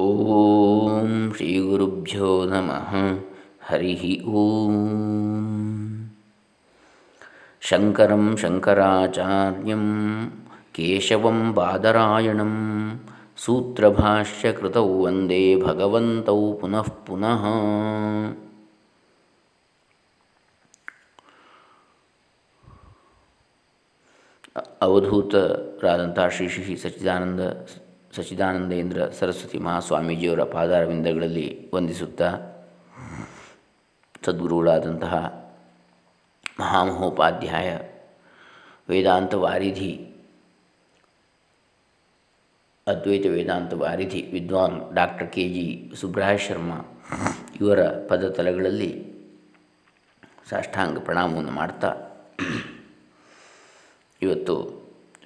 ಓಂ ಶ್ರೀ ಗುರುಭ್ಯೋ ನಮಃ ಹರಿ ಓಂ ಶಂಕರಂ ಶಂಕರಾಚಾರ್ಯಂ ಕೇಶವಂ ಬಾದರಾಯಣಂ ಸೂತ್ರಭಾಷ್ಯಕೃತೌ ವಂದೇ ಭಗವಂತೌ ಪುನಃ ಪುನಃ ಅವಧೂತರಾದಂಥ ಶ್ರೀ ಶ್ರೀ ಸಚ್ಚಿದಾನಂದ ಸಚ್ಚಿದಾನಂದೇಂದ್ರ ಸರಸ್ವತಿ ಮಹಾಸ್ವಾಮೀಜಿಯವರ ಪಾದಾರವಿಂದಗಳಲ್ಲಿ ವಂದಿಸುತ್ತಾ ಸದ್ಗುರುಗಳಾದಂತಹ ಮಹಾಮಹೋಪಾಧ್ಯಾಯ ವೇದಾಂತ ವಾರಿಧಿ, ಅದ್ವೈತ ವೇದಾಂತ ವಾರಿಧಿ ವಿದ್ವಾನ್ ಡಾಕ್ಟರ್ ಕೆ ಜಿ ಸುಬ್ರಹ ಶರ್ಮಾ ಇವರ ಪದತಲಗಳಲ್ಲಿ ಸಾಷ್ಟಾಂಗ ಪ್ರಣಾಮವನ್ನು ಮಾಡ್ತಾ ಇವತ್ತು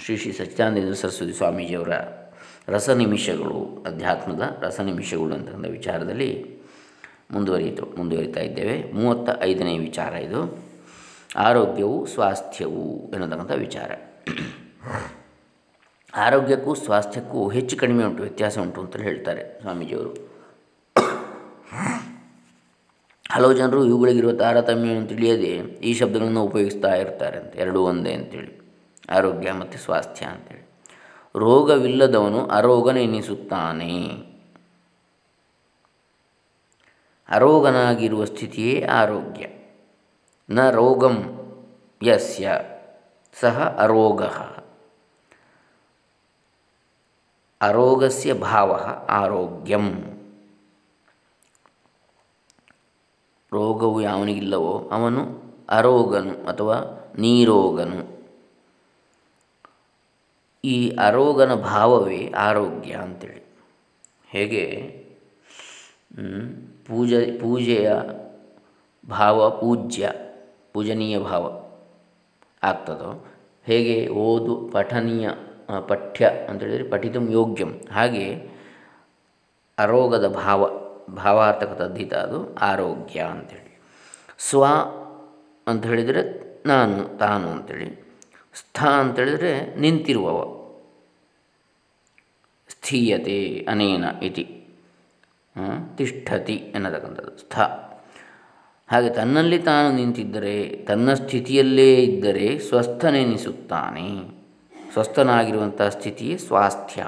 ಶ್ರೀ ಶ್ರೀ ಸಚ್ಚಿದಾನಂದೇಂದ್ರ ಸರಸ್ವತಿ ಸ್ವಾಮೀಜಿಯವರ ರಸನಿಮಿಷಗಳು, ಅಧ್ಯಾತ್ಮದ ರಸನಿಮಿಷಗಳು ಅಂತಕ್ಕಂಥ ವಿಚಾರದಲ್ಲಿ ಮುಂದುವರಿಯಿತು, ಮುಂದುವರಿತಾ ಇದ್ದೇವೆ. ಮೂವತ್ತ ಐದನೇ ವಿಚಾರ ಇದು. ಆರೋಗ್ಯವು ಸ್ವಾಸ್ಥ್ಯವು ಎನ್ನತಕ್ಕಂಥ ವಿಚಾರ. ಆರೋಗ್ಯಕ್ಕೂ ಸ್ವಾಸ್ಥ್ಯಕ್ಕೂ ಹೆಚ್ಚು ಕಡಿಮೆ ಉಂಟು, ವ್ಯತ್ಯಾಸ ಉಂಟು ಅಂತ ಹೇಳ್ತಾರೆ ಸ್ವಾಮೀಜಿಯವರು. ಹಲವು ಜನರು ಇವುಗಳಿಗಿರುವ ತಾರತಮ್ಯವನ್ನು ತಿಳಿಯದೆ ಈ ಶಬ್ದಗಳನ್ನು ಉಪಯೋಗಿಸ್ತಾ ಇರ್ತಾರೆ ಅಂತ, ಎರಡೂ ಒಂದೇ ಅಂತೇಳಿ. ಆರೋಗ್ಯ ಮತ್ತು ಸ್ವಾಸ್ಥ್ಯ ಅಂತೇಳಿ. ರೋಗವಿಲ್ಲದವನು ಅರೋಗನೆನಿಸುತ್ತಾನೆ ಅರೋಗನಾಗಿರುವ ಸ್ಥಿತಿಯೇ ಆರೋಗ್ಯ. ನ ರೋಗಂ ಯಸ್ಯ, ಸಹ ಅರೋಗ. ಅರೋಗಸ್ಯ ಭಾವ ಆರೋಗ್ಯಂ. ರೋಗವು ಯಾವನಿಗಿಲ್ಲವೋ ಅವನು ಅರೋಗನು ಅಥವಾ ನೀರೋಗನು. ಈ ಅರೋಗನ ಭಾವವೇ ಆರೋಗ್ಯ ಅಂತೇಳಿ. ಹೇಗೆ? ಪೂಜೆ, ಪೂಜೆಯ ಭಾವ ಪೂಜ್ಯ, ಪೂಜನೀಯ ಭಾವ ಆಗ್ತದೋ? ಹೇಗೆ? ಓದು, ಪಠನೀಯ ಪಠ್ಯ ಅಂತೇಳಿದರೆ ಪಠಿತು ಯೋಗ್ಯಂ. ಹಾಗೆ ಅರೋಗದ ಭಾವ ಭಾವಾರ್ಥಕ ತದ್ದಿತ ಅದು ಆರೋಗ್ಯ ಅಂಥೇಳಿ ಸ್ವ ಅಂತ ಹೇಳಿದರೆ ನಾನು, ತಾನು ಅಂಥೇಳಿ ಸ್ಥ ಅಂತೇಳಿದರೆ ನಿಂತಿರುವವ. ಸ್ಥೀಯತೆ ಅನೇನ ಇತಿ ತಿಷ್ಠತಿ ಎನ್ನತಕ್ಕಂಥದ್ದು ಸ್ಥ ಹಾಗೆ ತನ್ನಲ್ಲಿ ತಾನು ನಿಂತಿದ್ದರೆ, ತನ್ನ ಸ್ಥಿತಿಯಲ್ಲೇ ಇದ್ದರೆ ಸ್ವಸ್ಥನೆನಿಸುತ್ತಾನೆ. ಸ್ವಸ್ಥನಾಗಿರುವಂಥ ಸ್ಥಿತಿ ಸ್ವಾಸ್ಥ್ಯ.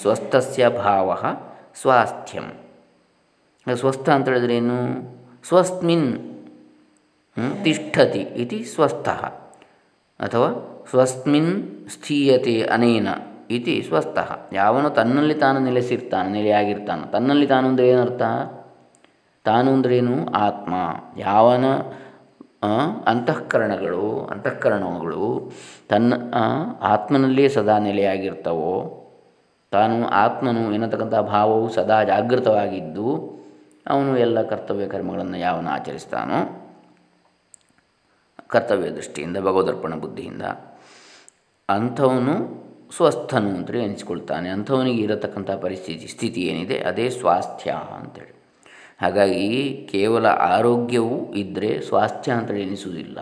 ಸ್ವಸ್ಥಸ್ಯ ಭಾವ ಸ್ವಾಸ್ಥ್ಯಂ. ಸ್ವಸ್ಥ ಅಂತ ಹೇಳಿದ್ರೆ ಏನು? ಸ್ವಸ್ಮಿನ್ ತಿಷ್ಠತಿ ಇತಿ ಸ್ವಸ್ಥ. ಅಥವಾ ಸ್ವಸ್ಮಿನ್ ಸ್ಥೀಯತೆ ಅನೇನ. ಇತಿ ಸ್ವಸ್ಥ. ಯಾವನು ತನ್ನಲ್ಲಿ ತಾನು ನೆಲೆಸಿರ್ತಾನೆ, ನೆಲೆಯಾಗಿರ್ತಾನೆ, ತನ್ನಲ್ಲಿ ತಾನು ಅಂದರೆ ಏನರ್ಥ? ತಾನು ಅಂದ್ರೇನು ಆತ್ಮ. ಯಾವನ ಅಂತಃಕರಣಗಳು ಅಂತಃಕರಣಗಳು ತನ್ನ ಆತ್ಮನಲ್ಲಿಯೇ ಸದಾ ನೆಲೆಯಾಗಿರ್ತವೋ, ತಾನು ಆತ್ಮನು ಎನ್ನತಕ್ಕಂಥ ಭಾವವು ಸದಾ ಜಾಗೃತವಾಗಿದ್ದು, ಅವನು ಎಲ್ಲ ಕರ್ತವ್ಯ ಕರ್ಮಗಳನ್ನು ಯಾವನು ಆಚರಿಸ್ತಾನೋ, ಕರ್ತವ್ಯ ದೃಷ್ಟಿಯಿಂದ, ಭಗವದರ್ಪಣ ಬುದ್ಧಿಯಿಂದ ಅಂಥವನು ಸ್ವಸ್ಥನು ಅಂತೇಳಿ ಎನಿಸ್ಕೊಳ್ತಾನೆ ಅಂಥವನಿಗೆ ಇರತಕ್ಕಂಥ ಪರಿಸ್ಥಿತಿ, ಸ್ಥಿತಿ ಏನಿದೆ? ಅದೇ ಸ್ವಾಸ್ಥ್ಯ ಅಂತೇಳಿ. ಹಾಗಾಗಿ ಕೇವಲ ಆರೋಗ್ಯವು ಇದ್ದರೆ ಸ್ವಾಸ್ಥ್ಯ ಅಂತೇಳಿ ಎನಿಸುವುದಿಲ್ಲ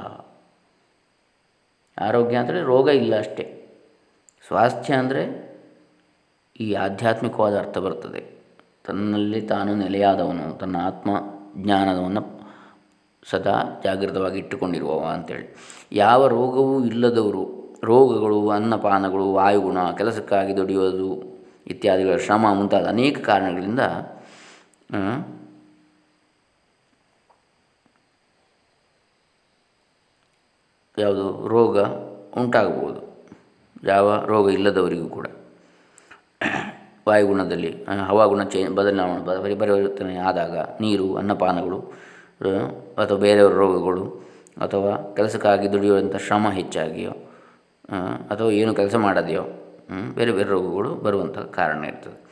ಆರೋಗ್ಯ ಅಂದರೆ ರೋಗ ಇಲ್ಲ ಅಷ್ಟೇ. ಸ್ವಾಸ್ಥ್ಯ ಅಂದರೆ ಈ ಆಧ್ಯಾತ್ಮಿಕವಾದ ಅರ್ಥ ಬರ್ತದೆ. ತನ್ನಲ್ಲಿ ತಾನು ನೆಲೆಯಾದವನು, ತನ್ನ ಆತ್ಮ ಜ್ಞಾನವನ್ನು ಸದಾ ಜಾಗೃತವಾಗಿ ಇಟ್ಟುಕೊಂಡಿರುವವ ಅಂತೇಳಿ. ಯಾವ ರೋಗವೂ ಇಲ್ಲದವರು ರೋಗಗಳು, ಅನ್ನಪಾನಗಳು, ವಾಯುಗುಣ, ಕೆಲಸಕ್ಕಾಗಿ ದುಡಿಯೋದು ಇತ್ಯಾದಿಗಳ ಶ್ರಮ ಮುಂತಾದ ಅನೇಕ ಕಾರಣಗಳಿಂದ ಯಾವುದು ರೋಗ ಉಂಟಾಗಬಹುದು. ಯಾವ ರೋಗ ಇಲ್ಲದವರಿಗೂ ಕೂಡ. ವಾಯುಗುಣದಲ್ಲಿ ಹವಾಗುಣ ಚೇ, ಬದಲಾವಣೆ ಪರಿವರ್ತನೆ ಆದಾಗ ನೀರು, ಅನ್ನಪಾನಗಳು ಅಥವಾ ಬೇರೆಯವರ ರೋಗಗಳು ಅಥವಾ ಕೆಲಸಕ್ಕಾಗಿ ದುಡಿಯುವಂಥ ಶ್ರಮ ಹೆಚ್ಚಾಗಿಯೋ ಅಥವಾ ಏನು ಕೆಲಸ ಮಾಡದೆಯೋ ಬೇರೆ ಬೇರೆ ರೋಗಗಳು ಬರುವಂಥ ಕಾರಣ ಇರ್ತದೆ.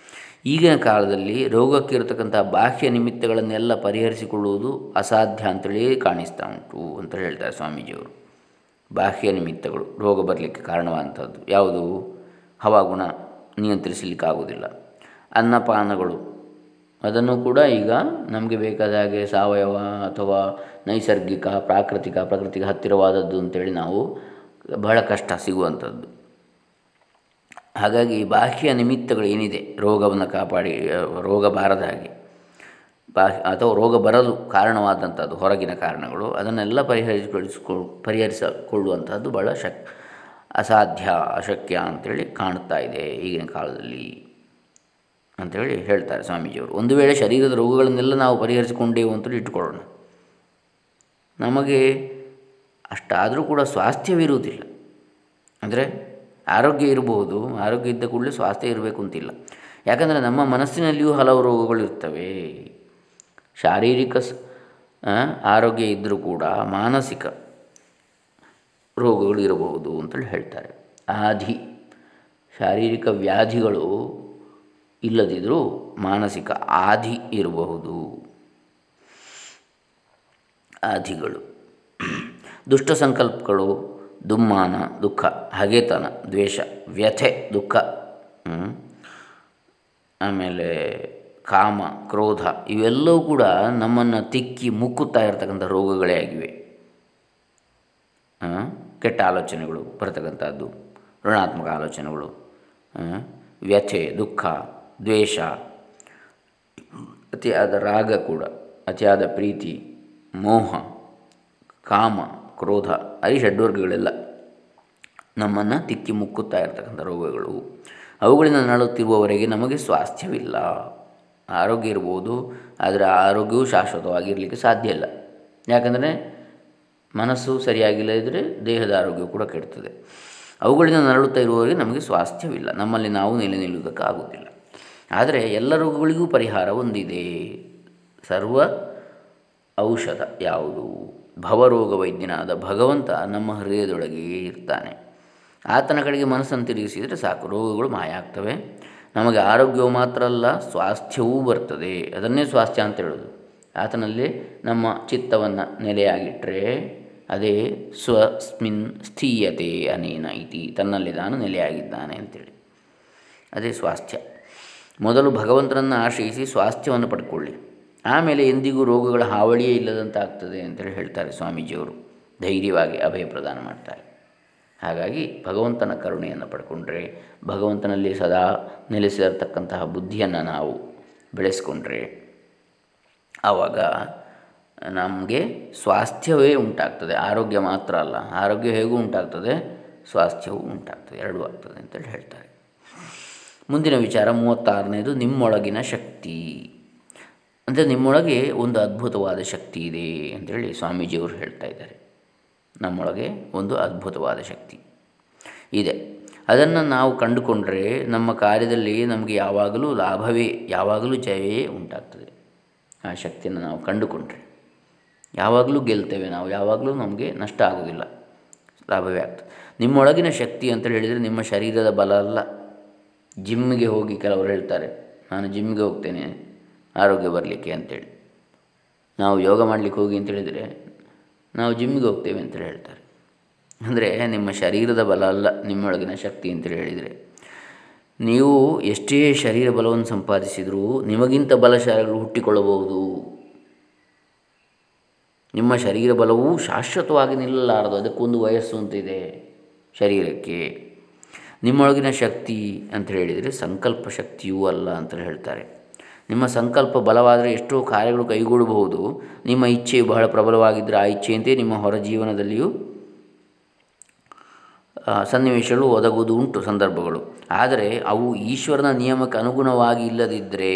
ಈಗಿನ ಕಾಲದಲ್ಲಿ ರೋಗಕ್ಕೆ ಇರತಕ್ಕಂಥ ಬಾಹ್ಯ ನಿಮಿತ್ತಗಳನ್ನೆಲ್ಲ ಪರಿಹರಿಸಿಕೊಳ್ಳುವುದು ಅಸಾಧ್ಯ ಅಂತೇಳಿ ಕಾಣಿಸ್ತಾ ಉಂಟು ಅಂತ ಹೇಳ್ತಾರೆ ಸ್ವಾಮೀಜಿಯವರು. ಬಾಹ್ಯ ನಿಮಿತ್ತಗಳು ರೋಗ ಬರಲಿಕ್ಕೆ ಕಾರಣವಾದಂಥದ್ದು. ಯಾವುದು? ಹವಾಗುಣ ನಿಯಂತ್ರಿಸಲಿಕ್ಕಾಗುವುದಿಲ್ಲ. ಅನ್ನಪಾನಗಳು. ಅದನ್ನು ಕೂಡ ಈಗ ನಮಗೆ ಬೇಕಾದ ಹಾಗೆ ಸಾವಯವ ಅಥವಾ ನೈಸರ್ಗಿಕ, ಪ್ರಾಕೃತಿಕ, ಪ್ರಕೃತಿಗೆ ಹತ್ತಿರವಾದದ್ದು ಅಂತೇಳಿ ನಾವು ಬಹಳ ಕಷ್ಟ ಸಿಗುವಂಥದ್ದು. ಹಾಗಾಗಿ ಬಾಹ್ಯ ನಿಮಿತ್ತಗಳು ಏನಿದೆ ರೋಗವನ್ನು ಕಾಪಾಡಿ ರೋಗ ಬಾರದ ಹಾಗೆ. ಬಾಹ್ಯ ಅಥವಾ ರೋಗ ಬರಲು ಕಾರಣವಾದಂಥದ್ದು, ಹೊರಗಿನ ಕಾರಣಗಳು, ಅದನ್ನೆಲ್ಲ ಪರಿಹರಿಸಿಕೊಳ್ಳಿಸಿಕೊ ಪರಿಹರಿಸಿಕೊಳ್ಳುವಂಥದ್ದು ಭಾಳ ಶಕ್, ಅಸಾಧ್ಯ, ಅಶಕ್ಯ ಅಂಥೇಳಿ ಕಾಣ್ತಾ ಇದೆ ಈಗಿನ ಕಾಲದಲ್ಲಿ ಅಂಥೇಳಿ ಹೇಳ್ತಾರೆ ಸ್ವಾಮೀಜಿಯವರು. ಒಂದು ವೇಳೆ ಶರೀರದ ರೋಗಗಳನ್ನೆಲ್ಲ ನಾವು ಪರಿಹರಿಸಿಕೊಂಡೇವು ಅಂತೇಳಿ ಇಟ್ಕೊಳ್ಳೋಣ ನಮಗೆ ಅಷ್ಟಾದರೂ ಕೂಡ ಸ್ವಾಸ್ಥ್ಯವಿರುವುದಿಲ್ಲ. ಅಂದರೆ ಆರೋಗ್ಯ ಇರಬಹುದು ಆರೋಗ್ಯ ಇದ್ದ ಕೂಡಲೇ ಸ್ವಾಸ್ಥ್ಯ ಇರಬೇಕು ಅಂತಿಲ್ಲ. ಯಾಕಂದರೆ ನಮ್ಮ ಮನಸ್ಸಿನಲ್ಲಿಯೂ ಹಲವು ರೋಗಗಳು ಇರ್ತವೆ. ಶಾರೀರಿಕ ಆರೋಗ್ಯ ಇದ್ದರೂ ಕೂಡ ಮಾನಸಿಕ ರೋಗಗಳು ಇರಬಹುದು ಅಂತೇಳಿ ಹೇಳ್ತಾರೆ. ಆಧಿ, ಶಾರೀರಿಕ ವ್ಯಾಧಿಗಳು ಇಲ್ಲದಿದ್ದರೂ ಮಾನಸಿಕ ಆಧಿ ಇರಬಹುದು. ಆಧಿಗಳು. ದುಷ್ಟ ಸಂಕಲ್ಪಗಳು, ದುಮ್ಮಾನ, ದುಃಖ, ಹಗೆತನ, ದ್ವೇಷ, ವ್ಯಥೆ, ದುಃಖ ಆಮೇಲೆ ಕಾಮ, ಕ್ರೋಧ, ಇವೆಲ್ಲವೂ ಕೂಡ ನಮ್ಮನ್ನು ತಿಕ್ಕಿ ಮುಕ್ಕುತ್ತಾ ಇರತಕ್ಕಂಥ ರೋಗಗಳೇ ಆಗಿವೆ. ಕೆಟ್ಟ ಆಲೋಚನೆಗಳು ಬರ್ತಕ್ಕಂಥದ್ದು, ಋಣಾತ್ಮಕ ಆಲೋಚನೆಗಳು ವ್ಯಥೆ, ದುಃಖ, ದ್ವೇಷ, ಅತಿಯಾದ ರಾಗ ಕೂಡ, ಅತಿಯಾದ ಪ್ರೀತಿ, ಮೋಹ, ಕಾಮ ಕ್ರೋಧ ಅರಿ ಷಡ್ವರ್ಗಗಳೆಲ್ಲ. ನಮ್ಮನ್ನು ತಿಕ್ಕಿ ಮುಕ್ಕುತ್ತಾ ಇರತಕ್ಕಂಥ ರೋಗಗಳು. ಅವುಗಳಿಂದ ನರಳುತ್ತಿರುವವರೆಗೆ ನಮಗೆ ಸ್ವಾಸ್ಥ್ಯವಿಲ್ಲ. ಆರೋಗ್ಯ ಇರ್ಬೋದು, ಆದರೆ ಆರೋಗ್ಯವು ಶಾಶ್ವತವಾಗಿರಲಿಕ್ಕೆ ಸಾಧ್ಯ ಇಲ್ಲ. ಯಾಕಂದರೆ ಮನಸ್ಸು ಸರಿಯಾಗಿಲ್ಲದಿದ್ದರೆ ದೇಹದ ಆರೋಗ್ಯ ಕೂಡ ಕೆಡ್ತದೆ ಅವುಗಳಿಂದ ನರಳುತ್ತಾ ಇರುವವರಿಗೆ ನಮಗೆ ಸ್ವಾಸ್ಥ್ಯವಿಲ್ಲ. ನಮ್ಮಲ್ಲಿ ನಾವು ನೆಲೆ ನಿಲ್ಲುವುದಕ್ಕಾಗುವುದಿಲ್ಲ. ಆದರೆ ಎಲ್ಲ ರೋಗಗಳಿಗೂ ಪರಿಹಾರ ಹೊಂದಿದೆ ಸರ್ವ ಔಷಧ ಯಾವುದು? ಭವರೋಗ ವೈದ್ಯನಾದ ಭಗವಂತ ನಮ್ಮ ಹೃದಯದೊಳಗೆ ಇರ್ತಾನೆ. ಆತನ ಕಡೆಗೆ ಮನಸ್ಸನ್ನು ತಿರುಗಿಸಿದರೆ ಸಾಕು, ರೋಗಗಳು ಮಾಯ ಆಗ್ತವೆ ನಮಗೆ ಆರೋಗ್ಯವು ಮಾತ್ರ ಅಲ್ಲ, ಸ್ವಾಸ್ಥ್ಯವೂ ಬರ್ತದೆ. ಅದನ್ನೇ ಸ್ವಾಸ್ಥ್ಯ ಅಂತ ಹೇಳೋದು. ಆತನಲ್ಲಿ ನಮ್ಮ ಚಿತ್ತವನ್ನು ನೆಲೆಯಾಗಿಟ್ಟರೆ ಅದೇ ಸ್ವಸ್ಮಿನ್ ಸ್ಥೀಯತೆ ಅನೇನ ಇತಿ, ತನ್ನಲ್ಲಿ ತಾನು ನೆಲೆಯಾಗಿದ್ದಾನೆ ಅಂತೇಳಿ. ಅದೇ ಸ್ವಾಸ್ಥ್ಯ. ಮೊದಲು ಭಗವಂತನನ್ನು ಆಶ್ರಯಿಸಿ ಸ್ವಾಸ್ಥ್ಯವನ್ನು ಪಡ್ಕೊಳ್ಳಿ. ಆಮೇಲೆ ಎಂದಿಗೂ ರೋಗಗಳ ಹಾವಳಿಯೇ ಇಲ್ಲದಂತಾಗ್ತದೆ ಅಂತೇಳಿ ಹೇಳ್ತಾರೆ ಸ್ವಾಮೀಜಿಯವರು. ಧೈರ್ಯವಾಗಿ ಅಭಯ ಪ್ರದಾನ ಮಾಡ್ತಾರೆ. ಹಾಗಾಗಿ ಭಗವಂತನ ಕರುಣೆಯನ್ನು ಪಡ್ಕೊಂಡ್ರೆ, ಭಗವಂತನಲ್ಲಿ ಸದಾ ನೆಲೆಸಿರತಕ್ಕಂತಹ ಬುದ್ಧಿಯನ್ನು ನಾವು ಬೆಳೆಸ್ಕೊಂಡ್ರೆ, ಆವಾಗ ನಮಗೆ ಸ್ವಾಸ್ಥ್ಯವೇ ಉಂಟಾಗ್ತದೆ. ಆರೋಗ್ಯ ಮಾತ್ರ ಅಲ್ಲ, ಆರೋಗ್ಯ ಹೇಗೂ ಉಂಟಾಗ್ತದೆ, ಸ್ವಾಸ್ಥ್ಯವೂ ಉಂಟಾಗ್ತದೆ, ಎರಡೂ ಆಗ್ತದೆ ಅಂತೇಳಿ ಹೇಳ್ತಾರೆ. ಮುಂದಿನ ವಿಚಾರ ಮೂವತ್ತಾರನೇದು, ನಿಮ್ಮೊಳಗಿನ ಶಕ್ತಿ. ಅಂದರೆ ನಿಮ್ಮೊಳಗೆ ಒಂದು ಅದ್ಭುತವಾದ ಶಕ್ತಿ ಇದೆ ಅಂತೇಳಿ ಸ್ವಾಮೀಜಿಯವರು ಹೇಳ್ತಾ ಇದ್ದಾರೆ. ನಮ್ಮೊಳಗೆ ಒಂದು ಅದ್ಭುತವಾದ ಶಕ್ತಿ ಇದೆ. ಅದನ್ನು ನಾವು ಕಂಡುಕೊಂಡರೆ ನಮ್ಮ ಕಾರ್ಯದಲ್ಲಿ ನಮಗೆ ಯಾವಾಗಲೂ ಲಾಭವೇ, ಯಾವಾಗಲೂ ಜಯವೇ ಉಂಟಾಗ್ತದೆ. ಆ ಶಕ್ತಿಯನ್ನು ನಾವು ಕಂಡುಕೊಂಡ್ರೆ. ಯಾವಾಗಲೂ ಗೆಲ್ತೇವೆ ನಾವು, ಯಾವಾಗಲೂ ನಮಗೆ ನಷ್ಟ ಆಗೋದಿಲ್ಲ, ಲಾಭವೇ ಆಗ್ತದೆ. ನಿಮ್ಮೊಳಗಿನ ಶಕ್ತಿ ಅಂತ ಹೇಳಿದರೆ ನಿಮ್ಮ ಶರೀರದ ಬಲ ಅಲ್ಲ. ಜಿಮ್ಗೆ ಹೋಗಿ ಕೆಲವರು ಹೇಳ್ತಾರೆ, ನಾನು ಜಿಮ್ಮಿಗೆ ಹೋಗ್ತೇನೆ ಆರೋಗ್ಯ ಬರಲಿಕ್ಕೆ ಅಂತೇಳಿ. ನಾವು ಯೋಗ ಮಾಡಲಿಕ್ಕೆ ಹೋಗಿ ಅಂತೇಳಿದರೆ ನಾವು ಜಿಮ್ಮಿಗೆ ಹೋಗ್ತೇವೆ ಅಂತೇಳಿ ಹೇಳ್ತಾರೆ. ಅಂದರೆ ನಿಮ್ಮ ಶರೀರದ ಬಲ ಅಲ್ಲ, ನಿಮ್ಮೊಳಗಿನ ಶಕ್ತಿ ಅಂತೇಳಿ ಹೇಳಿದರೆ. ನೀವು ಎಷ್ಟೇ ಶರೀರ ಬಲವನ್ನು ಸಂಪಾದಿಸಿದರೂ ನಿಮಗಿಂತ ಬಲಶಾಲಿಗಳು ಹುಟ್ಟಿಕೊಳ್ಳಬಹುದು. ನಿಮ್ಮ ಶರೀರ ಬಲವು ಶಾಶ್ವತವಾಗಿ ನಿಲ್ಲಲಾರದು, ಅದಕ್ಕೊಂದು ವಯಸ್ಸು ಅಂತಿದೆ ಶರೀರಕ್ಕೆ. ನಿಮ್ಮೊಳಗಿನ ಶಕ್ತಿ ಅಂತ ಹೇಳಿದರೆ ಸಂಕಲ್ಪ ಶಕ್ತಿಯೂ ಅಲ್ಲ ಅಂತ ಹೇಳ್ತಾರೆ. ನಿಮ್ಮ ಸಂಕಲ್ಪ ಬಲವಾದರೆ ಎಷ್ಟೋ ಕಾರ್ಯಗಳು ಕೈಗೂಡಬಹುದು. ನಿಮ್ಮ ಇಚ್ಛೆ ಬಹಳ ಪ್ರಬಲವಾಗಿದ್ದರೆ ಆ ಇಚ್ಛೆಯಂತೆ ನಿಮ್ಮ ಹೊರ ಜೀವನದಲ್ಲಿಯೂ ಸನ್ನಿವೇಶಗಳು ಒದಗುವುದು ಉಂಟು ಸಂದರ್ಭಗಳು. ಆದರೆ ಅವು ಈಶ್ವರನ ನಿಯಮಕ್ಕೆ ಅನುಗುಣವಾಗಿ ಇಲ್ಲದಿದ್ದರೆ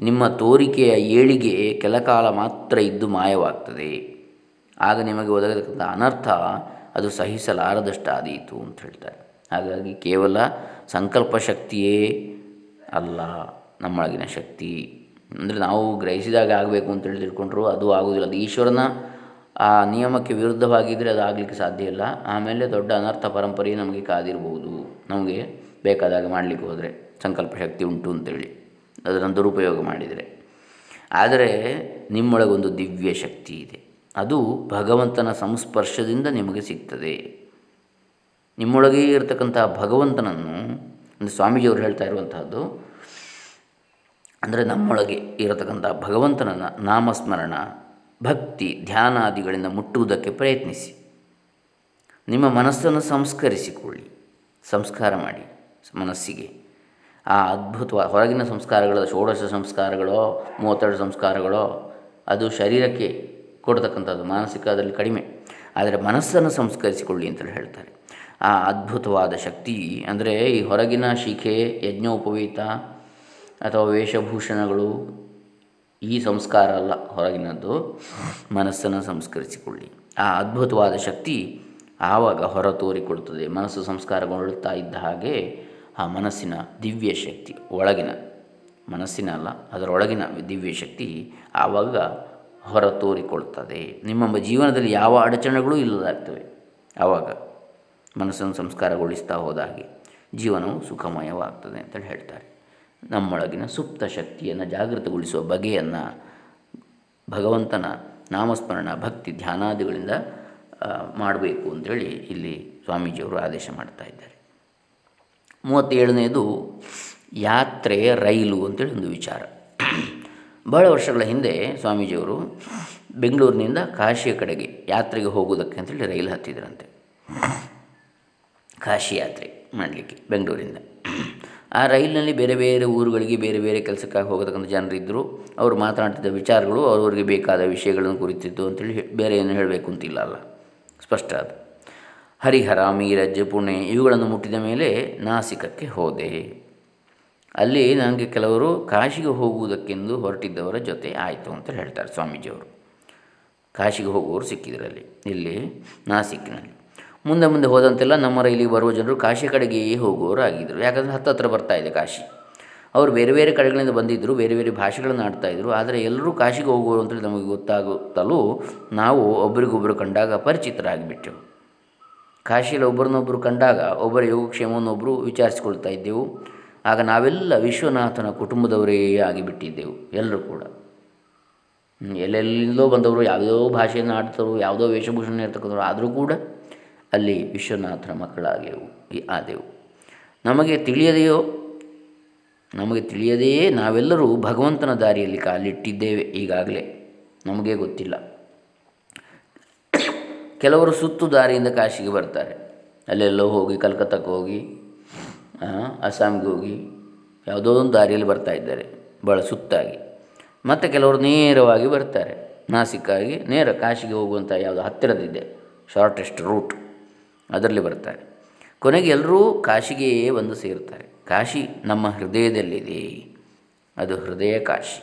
ನಿಮ್ಮ ತೋರಿಕೆಯ ಏಳಿಗೆ ಕೆಲಕಾಲ ಮಾತ್ರ ಇದ್ದು ಮಾಯವಾಗ್ತದೆ. ಆಗ ನಿಮಗೆ ಒದಗತಕ್ಕಂಥ ಅನರ್ಥ ಅದು ಸಹಿಸಲಾರದಷ್ಟಾದೀತು ಅಂತ ಹೇಳ್ತಾರೆ. ಹಾಗಾಗಿ ಕೇವಲ ಸಂಕಲ್ಪ ಶಕ್ತಿಯೇ ಅಲ್ಲ. ನಮ್ಮೊಳಗಿನ ಶಕ್ತಿ. ಅಂದರೆ ನಾವು ಗ್ರಹಿಸಿದಾಗ ಆಗಬೇಕು ಅಂತೇಳಿ ತಿಳ್ಕೊಂಡ್ರು, ಅದು ಆಗುವುದಿಲ್ಲ ಅದು ಈಶ್ವರನ, ಆ ನಿಯಮಕ್ಕೆ ವಿರುದ್ಧವಾಗಿದ್ದರೆ ಅದು ಆಗಲಿಕ್ಕೆ ಸಾಧ್ಯ ಇಲ್ಲ. ಆಮೇಲೆ ದೊಡ್ಡ ಅನರ್ಥ ಪರಂಪರೆ ನಮಗೆ ಕಾದಿರ್ಬೋದು. ನಮಗೆ ಬೇಕಾದಾಗ ಮಾಡಲಿಕ್ಕೆ ಹೋದರೆ ಸಂಕಲ್ಪ ಶಕ್ತಿ ಉಂಟು ಅಂತೇಳಿ ಅದನ್ನು ದುರುಪಯೋಗ ಮಾಡಿದರೆ. ಆದರೆ ನಿಮ್ಮೊಳಗೊಂದು ದಿವ್ಯ ಶಕ್ತಿ ಇದೆ. ಅದು ಭಗವಂತನ ಸಂಸ್ಪರ್ಶದಿಂದ ನಿಮಗೆ ಸಿಗ್ತದೆ. ನಿಮ್ಮೊಳಗೇ ಇರತಕ್ಕಂತಹ ಭಗವಂತನನ್ನು, ಅಂದರೆ ಸ್ವಾಮೀಜಿಯವರು ಹೇಳ್ತಾ ಇರುವಂತಹದ್ದು ಅಂದರೆ ನಮ್ಮೊಳಗೆ ಇರತಕ್ಕಂಥ ಭಗವಂತನ ನಾಮಸ್ಮರಣ, ಭಕ್ತಿ, ಧ್ಯಾನಾದಿಗಳಿಂದ ಮುಟ್ಟುವುದಕ್ಕೆ ಪ್ರಯತ್ನಿಸಿ. ನಿಮ್ಮ ಮನಸ್ಸನ್ನು ಸಂಸ್ಕರಿಸಿಕೊಳ್ಳಿ, ಸಂಸ್ಕಾರ ಮಾಡಿ ಮನಸ್ಸಿಗೆ. ಆ ಅದ್ಭುತವಾದ ಹೊರಗಿನ ಸಂಸ್ಕಾರಗಳ, ಷೋಡಶ ಸಂಸ್ಕಾರಗಳೋ, ಮೂವತ್ತೆರಡು ಸಂಸ್ಕಾರಗಳೋ, ಅದು ಶರೀರಕ್ಕೆ ಕೊಡ್ತಕ್ಕಂಥದ್ದು, ಮಾನಸಿಕ ಅದರಲ್ಲಿ ಕಡಿಮೆ. ಆದರೆ ಮನಸ್ಸನ್ನು ಸಂಸ್ಕರಿಸಿಕೊಳ್ಳಿ ಅಂತೇಳಿ ಹೇಳ್ತಾರೆ. ಆ ಅದ್ಭುತವಾದ ಶಕ್ತಿ ಅಂದರೆ ಈ ಹೊರಗಿನ ಶಿಖೆ, ಯಜ್ಞೋಪವೀತ ಅಥವಾ ವೇಷಭೂಷಣಗಳು ಈ ಸಂಸ್ಕಾರ ಅಲ್ಲ, ಹೊರಗಿನದ್ದು, ಮನಸ್ಸನ್ನು ಸಂಸ್ಕರಿಸಿಕೊಳ್ಳಿ. ಆ ಅದ್ಭುತವಾದ ಶಕ್ತಿ ಆವಾಗ ಹೊರ ತೋರಿಕೊಡುತ್ತದೆ ಮನಸ್ಸು ಸಂಸ್ಕಾರಗೊಳ್ಳುತ್ತಾ ಇದ್ದ ಹಾಗೆ ಆ ಮನಸ್ಸಿನ ದಿವ್ಯ ಶಕ್ತಿ, ಒಳಗಿನ, ಮನಸ್ಸಿನ ಅಲ್ಲ, ಅದರೊಳಗಿನ ದಿವ್ಯ ಶಕ್ತಿ ಆವಾಗ ಹೊರ ನಿಮ್ಮ ಜೀವನದಲ್ಲಿ ಯಾವ ಅಡಚಣೆಗಳು ಇಲ್ಲದಾಗ್ತವೆ. ಆವಾಗ ಮನಸ್ಸನ್ನು ಸಂಸ್ಕಾರಗೊಳಿಸ್ತಾ ಹೋದ ಹಾಗೆ ಜೀವನವು ಸುಖಮಯವಾಗ್ತದೆ ಅಂತೇಳಿ ಹೇಳ್ತಾರೆ. ನಮ್ಮೊಳಗಿನ ಸುಪ್ತ ಶಕ್ತಿಯನ್ನು ಜಾಗೃತಗೊಳಿಸುವ ಬಗೆಯನ್ನು ಭಗವಂತನ ನಾಮಸ್ಮರಣ, ಭಕ್ತಿ, ಧ್ಯಾನಾದಿಗಳಿಂದ ಮಾಡಬೇಕು ಅಂತೇಳಿ ಇಲ್ಲಿ ಸ್ವಾಮೀಜಿಯವರು ಆದೇಶ ಮಾಡ್ತಾ ಇದ್ದಾರೆ. ಮೂವತ್ತೇಳನೇದು ಯಾತ್ರೆ, ರೈಲು ಅಂತೇಳಿ ಒಂದು ವಿಚಾರ. ಬಹಳ ವರ್ಷಗಳ ಹಿಂದೆ ಸ್ವಾಮೀಜಿಯವರು ಬೆಂಗಳೂರಿನಿಂದ ಕಾಶಿಯ ಕಡೆಗೆ ಯಾತ್ರೆಗೆ ಹೋಗುವುದಕ್ಕೆ ಅಂತೇಳಿ ರೈಲು ಹತ್ತಿದ್ರಂತೆ. ಕಾಶಿ ಯಾತ್ರೆ ಮಾಡಲಿಕ್ಕೆ ಬೆಂಗಳೂರಿಂದ. ಆ ರೈಲಿನಲ್ಲಿ ಬೇರೆ ಬೇರೆ ಊರುಗಳಿಗೆ ಬೇರೆ ಬೇರೆ ಕೆಲಸಕ್ಕಾಗಿ ಹೋಗತಕ್ಕಂಥ ಜನರಿದ್ದರು ಅವರು ಮಾತನಾಡ್ತಿದ್ದ ವಿಚಾರಗಳು ಅವರವರಿಗೆ ಬೇಕಾದ ವಿಷಯಗಳನ್ನು ಕುರಿತಿದ್ದು ಅಂತೇಳಿ ಬೇರೆ ಏನು ಹೇಳಬೇಕು ಅಂತಿಲ್ಲ ಅಲ್ಲ. ಸ್ಪಷ್ಟ ಅದು. ಹರಿಹರ, ಮೀರಜ್, ಪುಣೆ ಇವುಗಳನ್ನು ಮುಟ್ಟಿದ ಮೇಲೆ ನಾಸಿಕಕ್ಕೆ ಹೋದೆ. ಅಲ್ಲಿ ನನಗೆ ಕೆಲವರು ಕಾಶಿಗೆ ಹೋಗುವುದಕ್ಕೆಂದು ಹೊರಟಿದ್ದವರ ಜೊತೆ ಆಯಿತು ಅಂತ ಹೇಳ್ತಾರೆ ಸ್ವಾಮೀಜಿಯವರು. ಕಾಶಿಗೆ ಹೋಗುವವರು ಸಿಕ್ಕಿದ್ರಲ್ಲಿ. ಇಲ್ಲಿ ನಾಸಿಕ್ನಲ್ಲಿ. ಮುಂದೆ ಮುಂದೆ ಹೋದಂತೆಲ್ಲ ನಮ್ಮ ರೈಲಿಗೆ ಬರುವ ಜನರು ಕಾಶಿ ಕಡೆಗೆ ಹೋಗುವವರು ಆಗಿದ್ದರು ಯಾಕಂದರೆ ಹತ್ತತ್ರ ಬರ್ತಾ ಇದೆ ಕಾಶಿ. ಅವರು ಬೇರೆ ಬೇರೆ ಕಡೆಗಳಿಂದ ಬಂದಿದ್ದರು, ಬೇರೆ ಬೇರೆ ಭಾಷೆಗಳನ್ನು ಆಡ್ತಾಯಿದ್ರು. ಆದರೆ ಎಲ್ಲರೂ ಕಾಶಿಗೆ ಹೋಗುವರು ಅಂತೇಳಿ ನಮಗೆ ಗೊತ್ತಾಗುತ್ತಲೂ ನಾವು ಒಬ್ಬರಿಗೊಬ್ಬರು ಕಂಡಾಗ ಪರಿಚಿತರಾಗಿಬಿಟ್ಟೆವು ಕಾಶಿಯಲ್ಲಿ ಒಬ್ಬರನ್ನೊಬ್ಬರು ಕಂಡಾಗ ಒಬ್ಬರ ಯೋಗಕ್ಷೇಮವನ್ನೊಬ್ಬರು ವಿಚಾರಿಸಿಕೊಳ್ತಾ ಇದ್ದೆವು. ಆಗ ನಾವೆಲ್ಲ ವಿಶ್ವನಾಥನ ಕುಟುಂಬದವರೇ ಆಗಿಬಿಟ್ಟಿದ್ದೆವು, ಎಲ್ಲರೂ ಕೂಡ. ಎಲ್ಲೆಲ್ಲಿಂದಲೋ ಬಂದವರು, ಯಾವುದೋ ಭಾಷೆಯನ್ನು ಆಡ್ತಾರೋ, ಯಾವುದೋ ವೇಷಭೂಷಣ ಇರ್ತಕ್ಕಂಥವ್ರು ಆದರೂ ಕೂಡ ಅಲ್ಲಿ ವಿಶ್ವನಾಥನ ಮಕ್ಕಳಾಗೆವು ಆದೆವು. ನಮಗೆ ತಿಳಿಯದೆಯೋ? ನಮಗೆ ತಿಳಿಯದೆಯೇ? ನಾವೆಲ್ಲರೂ ಭಗವಂತನ ದಾರಿಯಲ್ಲಿ ಕಾಲಿಟ್ಟಿದ್ದೇವೆ ಈಗಾಗಲೇ. ನಮಗೆ ಗೊತ್ತಿಲ್ಲ. ಕೆಲವರು ಸುತ್ತು ದಾರಿಯಿಂದ ಕಾಶಿಗೆ ಬರ್ತಾರೆ. ಅಲ್ಲೆಲ್ಲೋ ಹೋಗಿ, ಕಲ್ಕತ್ತಕ್ಕೆ ಹೋಗಿ ಅಸ್ಸಾಂಗೆ ಹೋಗಿ, ಯಾವುದೋ ಒಂದು ದಾರಿಯಲ್ಲಿ ಬರ್ತಾ ಇದ್ದಾರೆ ಭಾಳ ಸುತ್ತಾಗಿ. ಮತ್ತು ಕೆಲವರು ನೇರವಾಗಿ ಬರ್ತಾರೆ. ನಾಸಿಕ್ಕಾಗಿ ನೇರ ಕಾಶಿಗೆ ಹೋಗುವಂಥ ಯಾವುದು ಹತ್ತಿರದಿದೆ ಶಾರ್ಟೆಸ್ಟ್ ರೂಟ್ ಅದರಲ್ಲಿ ಬರ್ತಾರೆ ಕೊನೆಗೆ ಎಲ್ಲರೂ ಕಾಶಿಗೆಯೇ ಬಂದು ಸೇರ್ತಾರೆ ಕಾಶಿ ನಮ್ಮ ಹೃದಯದಲ್ಲಿದೆ. ಅದು ಹೃದಯ ಕಾಶಿ.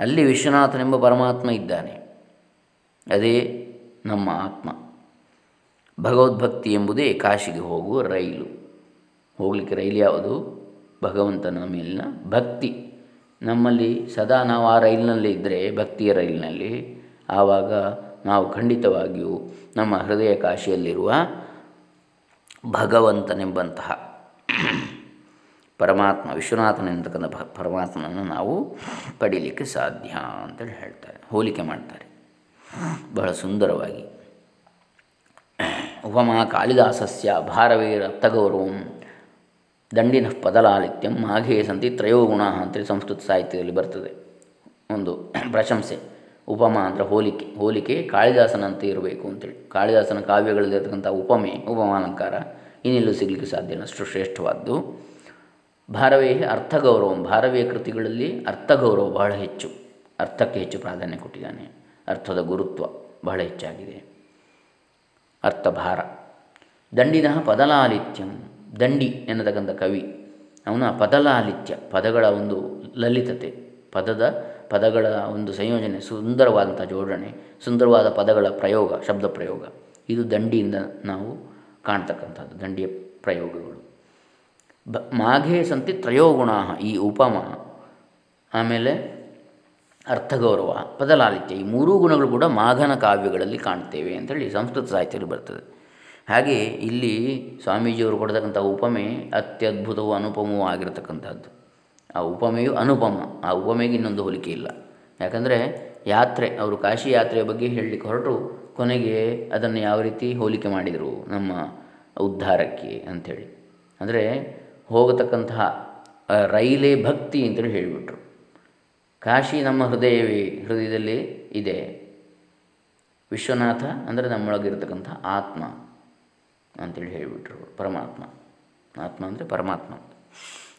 ಅಲ್ಲಿ ವಿಶ್ವನಾಥನೆಂಬ ಪರಮಾತ್ಮ ಇದ್ದಾನೆ. ಅದೇ ನಮ್ಮ ಆತ್ಮ. ಭಗವದ್ಭಕ್ತಿ ಎಂಬುದೇ ಕಾಶಿಗೆ ಹೋಗುವ ರೈಲು. ಹೋಗಲಿಕ್ಕೆ ರೈಲು ಯಾವುದು? ಭಗವಂತನ ಮೇಲಿನ ಭಕ್ತಿ. ನಮ್ಮಲ್ಲಿ ಸದಾ ನಾವು ಆ ರೈಲಿನಲ್ಲಿ ಇದ್ದರೆ ಭಕ್ತಿಯ ರೈಲಿನಲ್ಲಿ, ಆವಾಗ ನಾವು ಖಂಡಿತವಾಗಿಯೂ ನಮ್ಮ ಹೃದಯ ಕಾಶಿಯಲ್ಲಿರುವ ಭಗವಂತನೆಂಬಂತಹ ಪರಮಾತ್ಮ ವಿಶ್ವನಾಥನೆಂತಕ್ಕಂಥ ಪರಮಾತ್ಮನನ್ನು ನಾವು ಪಡೀಲಿಕ್ಕೆ ಸಾಧ್ಯ ಅಂತೇಳಿ ಹೇಳ್ತಾರೆ, ಹೋಲಿಕೆ ಮಾಡ್ತಾರೆ. ಬಹಳ ಸುಂದರವಾಗಿ. ಉಪಮಾ ಕಾಳಿದಾಸಸ್ಯ ಭಾರವೀರ ತಗೌರವಂ ದಂಡಿನ ಪದಲಾಲಿತ್ಯಂ, ಮಾಘೇ ಸಂತಿ ತ್ರಯೋಗುಣ ಅಂತೇಳಿ ಸಂಸ್ಕೃತ ಸಾಹಿತ್ಯದಲ್ಲಿ ಬರ್ತದೆ. ಒಂದು ಪ್ರಶಂಸೆ. ಉಪಮಾ ಅಂದರೆ ಹೋಲಿಕೆ ಹೋಲಿಕೆ ಕಾಳಿದಾಸನಂತೆ ಇರಬೇಕು ಅಂತೇಳಿ. ಕಾಳಿದಾಸನ ಕಾವ್ಯಗಳಲ್ಲಿ ಇರತಕ್ಕಂಥ ಉಪಮೆ, ಉಪಮಾಲಂಕಾರ ಇನ್ನೆಲ್ಲೂ ಸಿಗಲಿಕ್ಕೆ ಸಾಧ್ಯ ಅಷ್ಟು ಶ್ರೇಷ್ಠವಾದ್ದು. ಭಾರವೇ ಅರ್ಥಗೌರವಂ ಭಾರವೀಯ ಕೃತಿಗಳಲ್ಲಿ ಅರ್ಥಗೌರವ ಬಹಳ ಹೆಚ್ಚು. ಅರ್ಥಕ್ಕೆ ಹೆಚ್ಚು ಪ್ರಾಧಾನ್ಯ ಕೊಟ್ಟಿದ್ದಾನೆ. ಅರ್ಥದ ಗುರುತ್ವ ಬಹಳ ಹೆಚ್ಚಾಗಿದೆ. ಅರ್ಥಭಾರ. ದಂಡಿನ ಪದಲಾಲಿತ್ಯಂ. ದಂಡಿ ಎನ್ನತಕ್ಕಂಥ ಕವಿ. ಅವನ ಪದಲಾಲಿತ್ಯ, ಪದಗಳ ಒಂದು ಲಲಿತತೆ, ಪದದ ಪದಗಳ ಒಂದು ಸಂಯೋಜನೆ, ಸುಂದರವಾದಂಥ ಜೋಡಣೆ, ಸುಂದರವಾದ ಪದಗಳ ಪ್ರಯೋಗ, ಶಬ್ದ ಪ್ರಯೋಗ. ಇದು ದಂಡಿಯಿಂದ ನಾವು ಕಾಣ್ತಕ್ಕಂಥದ್ದು, ದಂಡಿಯ ಪ್ರಯೋಗಗಳು. ಬ, ಮಾಘೇ ಸಂತಿ ತ್ರಯೋಗುಣ ಈ ಉಪಮ. ಆಮೇಲೆ ಅರ್ಥಗೌರವ, ಪದಲಾಲಿತ್ಯ, ಈ ಮೂರೂ ಗುಣಗಳು ಕೂಡ ಮಾಘನ ಕಾವ್ಯಗಳಲ್ಲಿ ಕಾಣ್ತೇವೆ ಅಂತೇಳಿ ಸಂಸ್ಕೃತ ಸಾಹಿತ್ಯದಲ್ಲಿ ಬರ್ತದೆ. ಹಾಗೆ ಇಲ್ಲಿ ಸ್ವಾಮೀಜಿಯವರು ಕೊಡ್ತಕ್ಕಂಥ ಉಪಮೆ ಅತ್ಯದ್ಭುತವೂ ಅನುಪಮವೂ ಆಗಿರತಕ್ಕಂಥದ್ದು. ಆ ಉಪಮೆಯು ಅನುಪಮ, ಆ ಉಪಮೆಗೆ ಇನ್ನೊಂದು ಹೋಲಿಕೆ ಇಲ್ಲ. ಯಾಕಂದರೆ ಯಾತ್ರೆ, ಅವರು ಕಾಶಿ ಯಾತ್ರೆಯ ಬಗ್ಗೆ ಹೇಳಲಿಕ್ಕೆ ಹೊರಟು ಕೊನೆಗೆ ಅದನ್ನು ಯಾವ ರೀತಿ ಹೋಲಿಕೆ ಮಾಡಿದರು ನಮ್ಮ ಉದ್ಧಾರಕ್ಕೆ ಅಂಥೇಳಿ. ಅಂದರೆ ಹೋಗತಕ್ಕಂತಹ ರೈಲೇ ಭಕ್ತಿ ಅಂತೇಳಿ ಹೇಳಿಬಿಟ್ರು. ಕಾಶಿ ನಮ್ಮ ಹೃದಯವೇ, ಹೃದಯದಲ್ಲಿ ಇದೆ. ವಿಶ್ವನಾಥ ಅಂದರೆ ನಮ್ಮೊಳಗಿರತಕ್ಕಂಥ ಆತ್ಮ ಅಂತೇಳಿ ಹೇಳಿಬಿಟ್ರು, ಪರಮಾತ್ಮ. ಆತ್ಮ ಅಂದರೆ ಪರಮಾತ್ಮ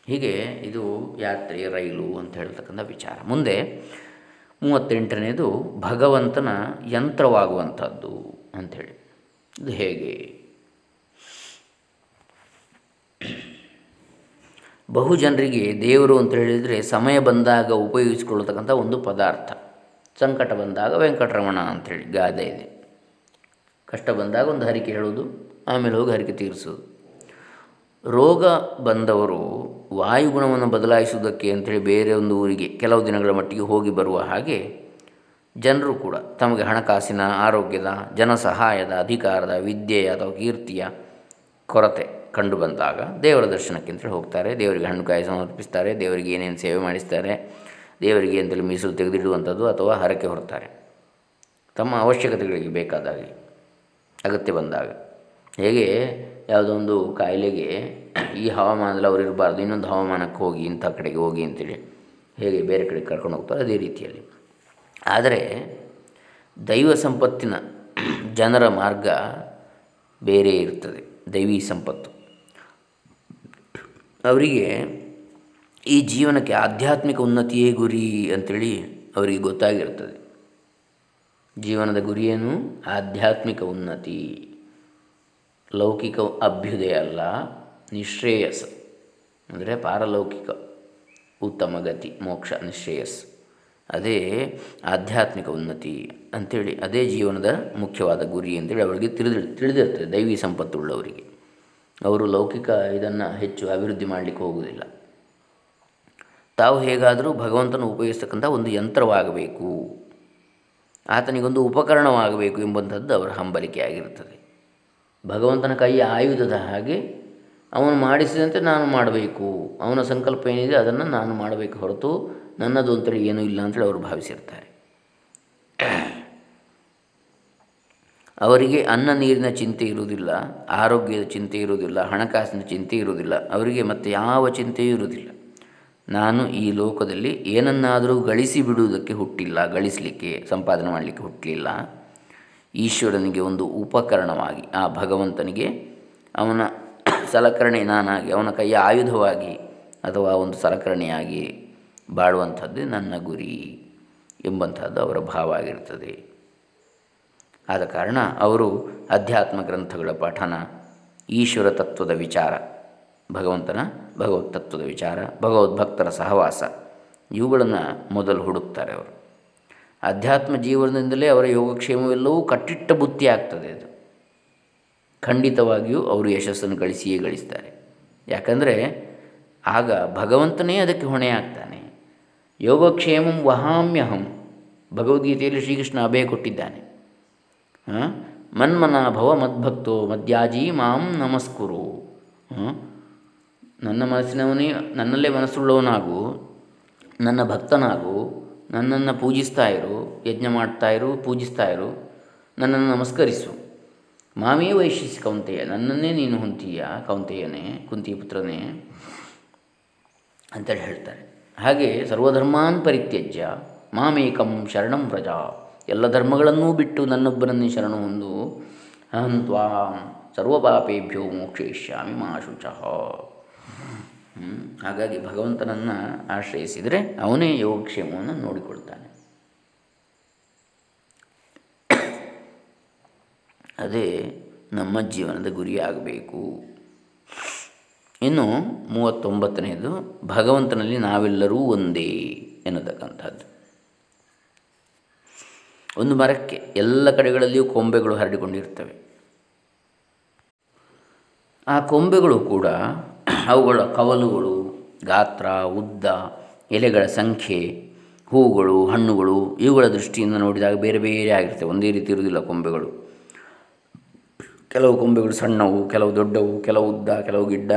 ಹೀಗೆ ಇದು ಯಾತ್ರೆ, ರೈಲು ಅಂತ ಹೇಳ್ತಕ್ಕಂಥ ವಿಚಾರ. ಮುಂದೆ ಮೂವತ್ತೆಂಟನೇದು ಭಗವಂತನ ಯಂತ್ರವಾಗುವಂಥದ್ದು ಅಂಥೇಳಿ. ಇದು ಹೇಗೆ? ಬಹು ಜನರಿಗೆ ದೇವರು ಅಂತ ಹೇಳಿದರೆ ಸಮಯ ಬಂದಾಗ ಉಪಯೋಗಿಸಿಕೊಳ್ಳತಕ್ಕಂಥ ಒಂದು ಪದಾರ್ಥ. ಸಂಕಟ ಬಂದಾಗ ವೆಂಕಟರಮಣ ಅಂಥೇಳಿ ಗಾದೆ ಇದೆ. ಕಷ್ಟ ಬಂದಾಗ ಒಂದು ಹರಿಕೆ ಹೇಳೋದು ಆಮೇಲೆ ಹೋಗಿ ಹರಿಕೆ ತೀರಿಸೋದು ರೋಗ ಬಂದವರು ವಾಯುಗುಣವನ್ನು ಬದಲಾಯಿಸುವುದಕ್ಕೆ ಅಂಥೇಳಿ ಬೇರೆ ಒಂದು ಊರಿಗೆ ಕೆಲವು ದಿನಗಳ ಮಟ್ಟಿಗೆ ಹೋಗಿ ಬರುವ ಹಾಗೆ ಜನರು ಕೂಡ ತಮಗೆ ಹಣಕಾಸಿನ, ಆರೋಗ್ಯದ ಜನ ಸಹಾಯದ ಅಧಿಕಾರದ, ವಿದ್ಯೆಯ ಅಥವಾ ಕೀರ್ತಿಯ ಕೊರತೆ ಕಂಡು ಬಂದಾಗ ದೇವರ ದರ್ಶನಕ್ಕೆ ಅಂತೇಳಿ ಹೋಗ್ತಾರೆ. ದೇವರಿಗೆ ಹಣ್ಣು, ಕಾಯಿ ಸಮರ್ಪಿಸ್ತಾರೆ. ದೇವರಿಗೆ ಏನೇನು ಸೇವೆ ಮಾಡಿಸ್ತಾರೆ. ದೇವರಿಗೆ ಅಂತೇಳಿ ಮೀಸಲು ತೆಗೆದಿಡುವಂಥದ್ದು ಅಥವಾ ಹರಕೆ ಹೊರತಾರೆ ತಮ್ಮ ಅವಶ್ಯಕತೆಗಳಿಗೆ ಬೇಕಾದಾಗಲಿ ಅಗತ್ಯ ಬಂದಾಗ. ಹೇಗೆ ಯಾವುದೋ ಒಂದು ಕಾಯಿಲೆಗೆ ಈ ಹವಾಮಾನದಲ್ಲಿ ಅವ್ರು ಇರಬಾರ್ದು, ಇನ್ನೊಂದು ಹವಾಮಾನಕ್ಕೆ ಹೋಗಿ, ಇಂಥ ಕಡೆಗೆ ಹೋಗಿ ಅಂತೇಳಿ ಹೇಗೆ ಬೇರೆ ಕಡೆಗೆ ಕರ್ಕೊಂಡು ಹೋಗ್ತಾರೆ ಅದೇ ರೀತಿಯಲ್ಲಿ. ಆದರೆ ದೈವ ಸಂಪತ್ತಿನ ಜನರ ಮಾರ್ಗ ಬೇರೆ ಇರ್ತದೆ, ದೈವಿ ಸಂಪತ್ತು. ಅವರಿಗೆ ಈ ಜೀವನಕ್ಕೆ ಆಧ್ಯಾತ್ಮಿಕ ಉನ್ನತಿಯೇ ಗುರಿ ಅಂಥೇಳಿ ಅವರಿಗೆ ಗೊತ್ತಾಗಿರ್ತದೆ. ಜೀವನದ ಗುರಿಯೇನು? ಆಧ್ಯಾತ್ಮಿಕ ಉನ್ನತಿ. ಲೌಕಿಕ ಅಭ್ಯುದಯ ಅಲ್ಲ, ನಿಶ್ರೇಯಸ್. ಅಂದರೆ ಪಾರಲೌಕಿಕ, ಉತ್ತಮ ಗತಿ, ಮೋಕ್ಷ, ನಿಶ್ರೇಯಸ್. ಅದೇ ಆಧ್ಯಾತ್ಮಿಕ ಉನ್ನತಿ ಅಂಥೇಳಿ ಅದೇ ಜೀವನದ ಮುಖ್ಯವಾದ ಗುರಿ ಅಂತೇಳಿ ಅವರಿಗೆ ತಿಳಿದು ತಿಳಿದಿರ್ತದೆ, ದೈವಿ ಸಂಪತ್ತುಳ್ಳವರಿಗೆ. ಅವರು ಲೌಕಿಕ ಇದನ್ನು ಹೆಚ್ಚು ಅಭಿವೃದ್ಧಿ ಮಾಡಲಿಕ್ಕೆ ಹೋಗುವುದಿಲ್ಲ. ತಾವು ಹೇಗಾದರೂ ಭಗವಂತನ ಉಪಯೋಗಿಸ್ತಕ್ಕಂಥ ಒಂದು ಯಂತ್ರವಾಗಬೇಕು. ಆತನಿಗೊಂದು ಉಪಕರಣವಾಗಬೇಕು ಎಂಬಂಥದ್ದು ಅವರ ಹಂಬಲಿಕೆ ಆಗಿರುತ್ತದೆ ಭಗವಂತನ ಕೈ ಆಯುಧದ ಹಾಗೆ ಅವನು ಮಾಡಿಸಿದಂತೆ ನಾನು ಮಾಡಬೇಕು. ಅವನ ಸಂಕಲ್ಪ ಏನಿದೆ ಅದನ್ನು ನಾನು ಮಾಡಬೇಕು ಹೊರತು ನನ್ನದು ಅಂತೇಳಿ ಏನೂ ಇಲ್ಲ ಅಂತೇಳಿ ಅವರು ಭಾವಿಸಿರ್ತಾರೆ. ಅವರಿಗೆ ಅನ್ನ ನೀರಿನ ಚಿಂತೆ ಇರುವುದಿಲ್ಲ, ಆರೋಗ್ಯದ ಚಿಂತೆ ಇರುವುದಿಲ್ಲ, ಹಣಕಾಸಿನ ಚಿಂತೆ ಇರುವುದಿಲ್ಲ, ಅವರಿಗೆ ಮತ್ತೆ ಯಾವ ಚಿಂತೆಯೂ ಇರುವುದಿಲ್ಲ. ನಾನು ಈ ಲೋಕದಲ್ಲಿ ಏನನ್ನಾದರೂ ಗಳಿಸಿ ಬಿಡುವುದಕ್ಕೆ ಹುಟ್ಟಿಲ್ಲ, ಗಳಿಸಲಿಕ್ಕೆ, ಸಂಪಾದನೆ ಮಾಡಲಿಕ್ಕೆ ಹುಟ್ಟಲಿಲ್ಲ. ಈಶ್ವರನಿಗೆ ಒಂದು ಉಪಕರಣವಾಗಿ, ಆ ಭಗವಂತನಿಗೆ ಅವನ ಸಲಕರಣೆ ನಾನಾಗಿ, ಅವನ ಕೈಯ ಆಯುಧವಾಗಿ ಅಥವಾ ಒಂದು ಸಲಕರಣೆಯಾಗಿ ಬಾಳುವಂಥದ್ದೇ ನನ್ನ ಗುರಿ ಎಂಬಂಥದ್ದು ಅವರ ಭಾವ ಆಗಿರ್ತದೆ. ಆದ ಕಾರಣ ಅವರು ಅಧ್ಯಾತ್ಮ ಗ್ರಂಥಗಳ ಪಠನ, ಈಶ್ವರ ತತ್ವದ ವಿಚಾರ, ಭಗವಂತನ ಭಗವತ್ ತತ್ವದ ವಿಚಾರ, ಭಗವದ್ಭಕ್ತರ ಸಹವಾಸ, ಇವುಗಳನ್ನು ಮೊದಲು ಹುಡುಕ್ತಾರೆ ಅವರು. ಅಧ್ಯಾತ್ಮ ಜೀವನದಿಂದಲೇ ಅವರ ಯೋಗಕ್ಷೇಮವೆಲ್ಲವೂ ಕಟ್ಟಿಟ್ಟ ಬುತ್ತಿ ಆಗ್ತದೆ ಅದು. ಖಂಡಿತವಾಗಿಯೂ ಅವರು ಯಶಸ್ಸನ್ನು ಗಳಿಸಿಯೇ ಗಳಿಸ್ತಾರೆ. ಯಾಕಂದರೆ ಆಗ ಭಗವಂತನೇ ಅದಕ್ಕೆ ಹೊಣೆ ಆಗ್ತಾನೆ. ಯೋಗಕ್ಷೇಮಂ ವಹಾಮ್ಯಹಂ. ಭಗವದ್ಗೀತೆಯಲ್ಲಿ ಶ್ರೀಕೃಷ್ಣ ಅಭಯ ಕೊಟ್ಟಿದ್ದಾನೆ. ಮನ್ಮನ ಭವ ಮದ್ಭಕ್ತೋ ಮದ್ಯಾಜಿ ಮಾಂ ನಮಸ್ಕುರು. ನನ್ನ ಮನಸ್ಸಿನವನೇ ನನ್ನಲ್ಲೇ ಮನಸ್ಸುಳ್ಳವನಾಗು, ನನ್ನ ಭಕ್ತನಾಗು ನನ್ನನ್ನು ಪೂಜಿಸ್ತಾ ಇರು, ಯಜ್ಞ ಮಾಡ್ತಾ ಇರು, ಪೂಜಿಸ್ತಾ ಇರು, ನನ್ನನ್ನು ನಮಸ್ಕರಿಸು. ಮಾಮೇ ವೈಶಿಸಿ ಕೌಂತೆಯ, ನನ್ನನ್ನೇ ನೀನು ಹೊಂತೀಯ? ಕೌಂತೆಯನೇ, ಕುಂತಿ ಪುತ್ರನೇ ಅಂತೇಳಿ ಹೇಳ್ತಾರೆ. ಹಾಗೆ ಸರ್ವಧರ್ಮಾನ್ ಪರಿತ್ಯಜ್ಯ, ಮಾಮೇಕಂ ಶರಣಂ ವ್ರಜ. ಎಲ್ಲ ಧರ್ಮಗಳನ್ನೂ ಬಿಟ್ಟು ನನ್ನೊಬ್ಬರನ್ನೇ ಶರಣ ಹೊಂದು ತ್ವಾಂ ಸರ್ವಪಾಪೇಭ್ಯೋ ಮೋಕ್ಷಯಿಷ್ಯಾಮಿ ಮಾ ಶುಚಃ. ಹಾಗಾಗಿ ಭಗವಂತನನ್ನು ಆಶ್ರಯಿಸಿದರೆ ಅವನೇ ಯೋಗಕ್ಷೇಮವನ್ನು ನೋಡಿಕೊಳ್ತಾನೆ. ಅದೇ ನಮ್ಮ ಜೀವನದ ಗುರಿಯಾಗಬೇಕು ಇನ್ನು ಮೂವತ್ತೊಂಬತ್ತನೆಯದು ಭಗವಂತನಲ್ಲಿ ನಾವೆಲ್ಲರೂ ಒಂದೇ ಎನ್ನತಕ್ಕಂಥದ್ದು. ಒಂದು ಮರಕ್ಕೆ ಎಲ್ಲ ಕಡೆಗಳಲ್ಲಿಯೂ ಕೊಂಬೆಗಳು ಹರಡಿಕೊಂಡಿರ್ತವೆ. ಆ ಕೊಂಬೆಗಳು ಕೂಡ ಅವುಗಳ ಕವಲುಗಳು, ಗಾತ್ರ, ಉದ್ದ, ಎಲೆಗಳ ಸಂಖ್ಯೆ, ಹೂಗಳು, ಹಣ್ಣುಗಳು, ಇವುಗಳ ದೃಷ್ಟಿಯಿಂದ ನೋಡಿದಾಗ ಬೇರೆ ಬೇರೆ ಆಗಿರ್ತವೆ. ಒಂದೇ ರೀತಿ ಇರುವುದಿಲ್ಲ ಕೊಂಬೆಗಳು. ಕೆಲವು ಕೊಂಬೆಗಳು ಸಣ್ಣವು, ಕೆಲವು ದೊಡ್ಡವು, ಕೆಲವು ಉದ್ದ, ಕೆಲವು ಗಿಡ್ಡ,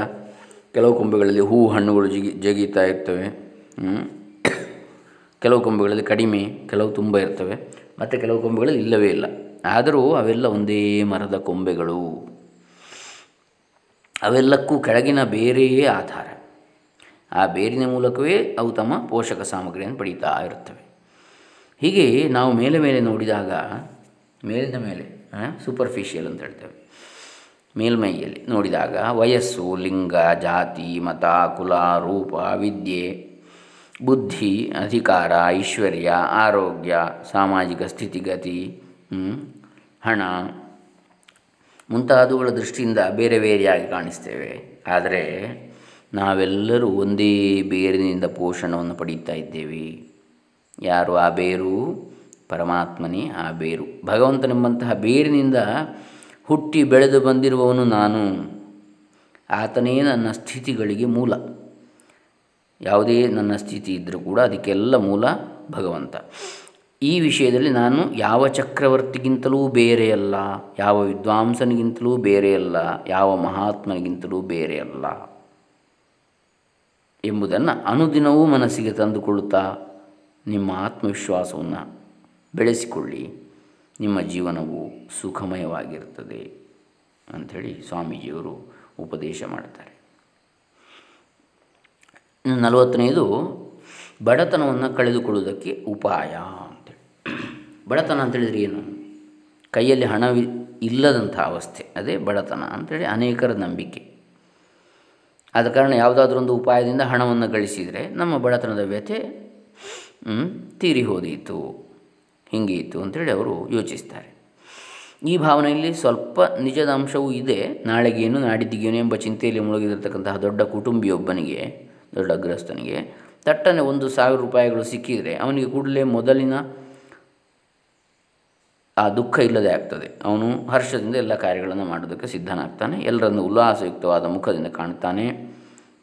ಕೆಲವು ಕೊಂಬೆಗಳಲ್ಲಿ ಹೂ, ಹಣ್ಣುಗಳು ಜಿಗಿ, ಜಗೀತಾ ಇರ್ತವೆ. ಕೆಲವು ಕೊಂಬೆಗಳಲ್ಲಿ ಕಡಿಮೆ, ಕೆಲವು ತುಂಬ ಇರ್ತವೆ. ಮತ್ತು ಕೆಲವು ಕೊಂಬೆಗಳಲ್ಲಿ ಇಲ್ಲವೇ ಇಲ್ಲ. ಆದರೂ ಅವೆಲ್ಲ ಒಂದೇ ಮರದ ಕೊಂಬೆಗಳು. ಅವೆಲ್ಲಕ್ಕೂ ಕೆಳಗಿನ ಬೇರೆಯೇ ಆಧಾರ. ಆ ಬೇರಿನ ಮೂಲಕವೇ ಅವು ತಮ್ಮ ಪೋಷಕ ಸಾಮಗ್ರಿಯನ್ನು ಪಡೀತಾ ಇರುತ್ತವೆ. ಹೀಗೆ ನಾವು ಮೇಲೆ ಮೇಲೆ ನೋಡಿದಾಗ, ಮೇಲಿನ ಮೇಲೆ ಸೂಪರ್ಫಿಷಿಯಲ್ ಅಂತ ಹೇಳ್ತೇವೆ. ಮೇಲ್ಮೈಯಲ್ಲಿ ನೋಡಿದಾಗ ವಯಸ್ಸು, ಲಿಂಗ, ಜಾತಿ, ಮತ, ಕುಲ, ರೂಪ, ವಿದ್ಯೆ, ಬುದ್ಧಿ, ಅಧಿಕಾರ, ಐಶ್ವರ್ಯ, ಆರೋಗ್ಯ, ಸಾಮಾಜಿಕ ಸ್ಥಿತಿಗತಿ ಹಣ ಮುಂತಾದವುಗಳ ದೃಷ್ಟಿಯಿಂದ ಬೇರೆ ಬೇರೆಯಾಗಿ ಕಾಣಿಸ್ತೇವೆ. ಆದರೆ ನಾವೆಲ್ಲರೂ ಒಂದೇ ಬೇರಿನಿಂದ ಪೋಷಣವನ್ನು ಪಡೀತಾ ಇದ್ದೇವೆ. ಯಾರು ಆ ಬೇರು? ಪರಮಾತ್ಮನೇ ಆ ಬೇರು. ಭಗವಂತನೆಂಬಂತಹ ಬೇರಿನಿಂದ ಹುಟ್ಟಿ ಬೆಳೆದು ಬಂದಿರುವವನು ನಾನು. ಆತನೇ ನನ್ನ ಸ್ಥಿತಿಗಳಿಗೆ ಮೂಲ. ಯಾವುದೇ ನನ್ನ ಸ್ಥಿತಿ ಇದ್ದರೂ ಕೂಡ ಅದಕ್ಕೆಲ್ಲ ಮೂಲ ಭಗವಂತ. ಈ ವಿಷಯದಲ್ಲಿ ನಾನು ಯಾವ ಚಕ್ರವರ್ತಿಗಿಂತಲೂ ಬೇರೆಯಲ್ಲ ಯಾವ ವಿದ್ವಾಂಸನಿಗಿಂತಲೂ ಬೇರೆಯಲ್ಲ ಯಾವ ಮಹಾತ್ಮನಿಗಿಂತಲೂ ಬೇರೆಯಲ್ಲ ಎಂಬುದನ್ನು ಅನುದಿನವೂ ಮನಸ್ಸಿಗೆ ತಂದುಕೊಳ್ಳುತ್ತಾ ನಿಮ್ಮ ಆತ್ಮವಿಶ್ವಾಸವನ್ನು ಬೆಳೆಸಿಕೊಳ್ಳಿ. ನಿಮ್ಮ ಜೀವನವು ಸುಖಮಯವಾಗಿರುತ್ತದೆ ಅಂಥೇಳಿ ಸ್ವಾಮೀಜಿಯವರು ಉಪದೇಶ ಮಾಡ್ತಾರೆ. ನಲವತ್ತನೆಯದು ಬಡತನವನ್ನು ಕಳೆದುಕೊಳ್ಳುವುದಕ್ಕೆ ಉಪಾಯ. ಬಡತನ ಅಂತೇಳಿದರೆ ಏನು? ಕೈಯಲ್ಲಿ ಹಣವಿ ಇಲ್ಲದಂಥ ಅವಸ್ಥೆ. ಅದೇ ಬಡತನ ಅಂಥೇಳಿ ಅನೇಕರ ನಂಬಿಕೆ. ಆದ ಕಾರಣ ಯಾವುದಾದ್ರೊಂದು ಉಪಾಯದಿಂದ ಹಣವನ್ನು ಗಳಿಸಿದರೆ ನಮ್ಮ ಬಡತನದ ವ್ಯಥೆ ತೀರಿ ಹೋದೀತು ಹೀಗೆ ಇತ್ತು ಅಂತೇಳಿ ಅವರು ಯೋಚಿಸ್ತಾರೆ. ಈ ಭಾವನೆಯಲ್ಲಿ ಸ್ವಲ್ಪ ನಿಜದ ಅಂಶವೂ ಇದೆ. ನಾಳೆಗೇನು, ನಾಡಿದ್ದಿಗೇನು ಎಂಬ ಚಿಂತೆಯಲ್ಲಿ ಮುಳುಗಿದಿರ್ತಕ್ಕಂತಹ ದೊಡ್ಡ ಕುಟುಂಬಿಯೊಬ್ಬನಿಗೆ, ದೊಡ್ಡ ಗೃಹಸ್ಥನಿಗೆ ತಟ್ಟನೆ ಒಂದು ಸಾವಿರ ರೂಪಾಯಿಗಳು ಸಿಕ್ಕಿದರೆ ಅವನಿಗೆ ಕೂಡಲೇ ಮೊದಲಿನ ಆ ದುಃಖ ಇಲ್ಲದೆ ಆಗ್ತದೆ. ಅವನು ಹರ್ಷದಿಂದ ಎಲ್ಲ ಕಾರ್ಯಗಳನ್ನು ಮಾಡೋದಕ್ಕೆ ಸಿದ್ಧನಾಗ್ತಾನೆ. ಎಲ್ಲರನ್ನು ಉಲ್ಲಾಸಯುಕ್ತವಾದ ಮುಖದಿಂದ ಕಾಣ್ತಾನೆ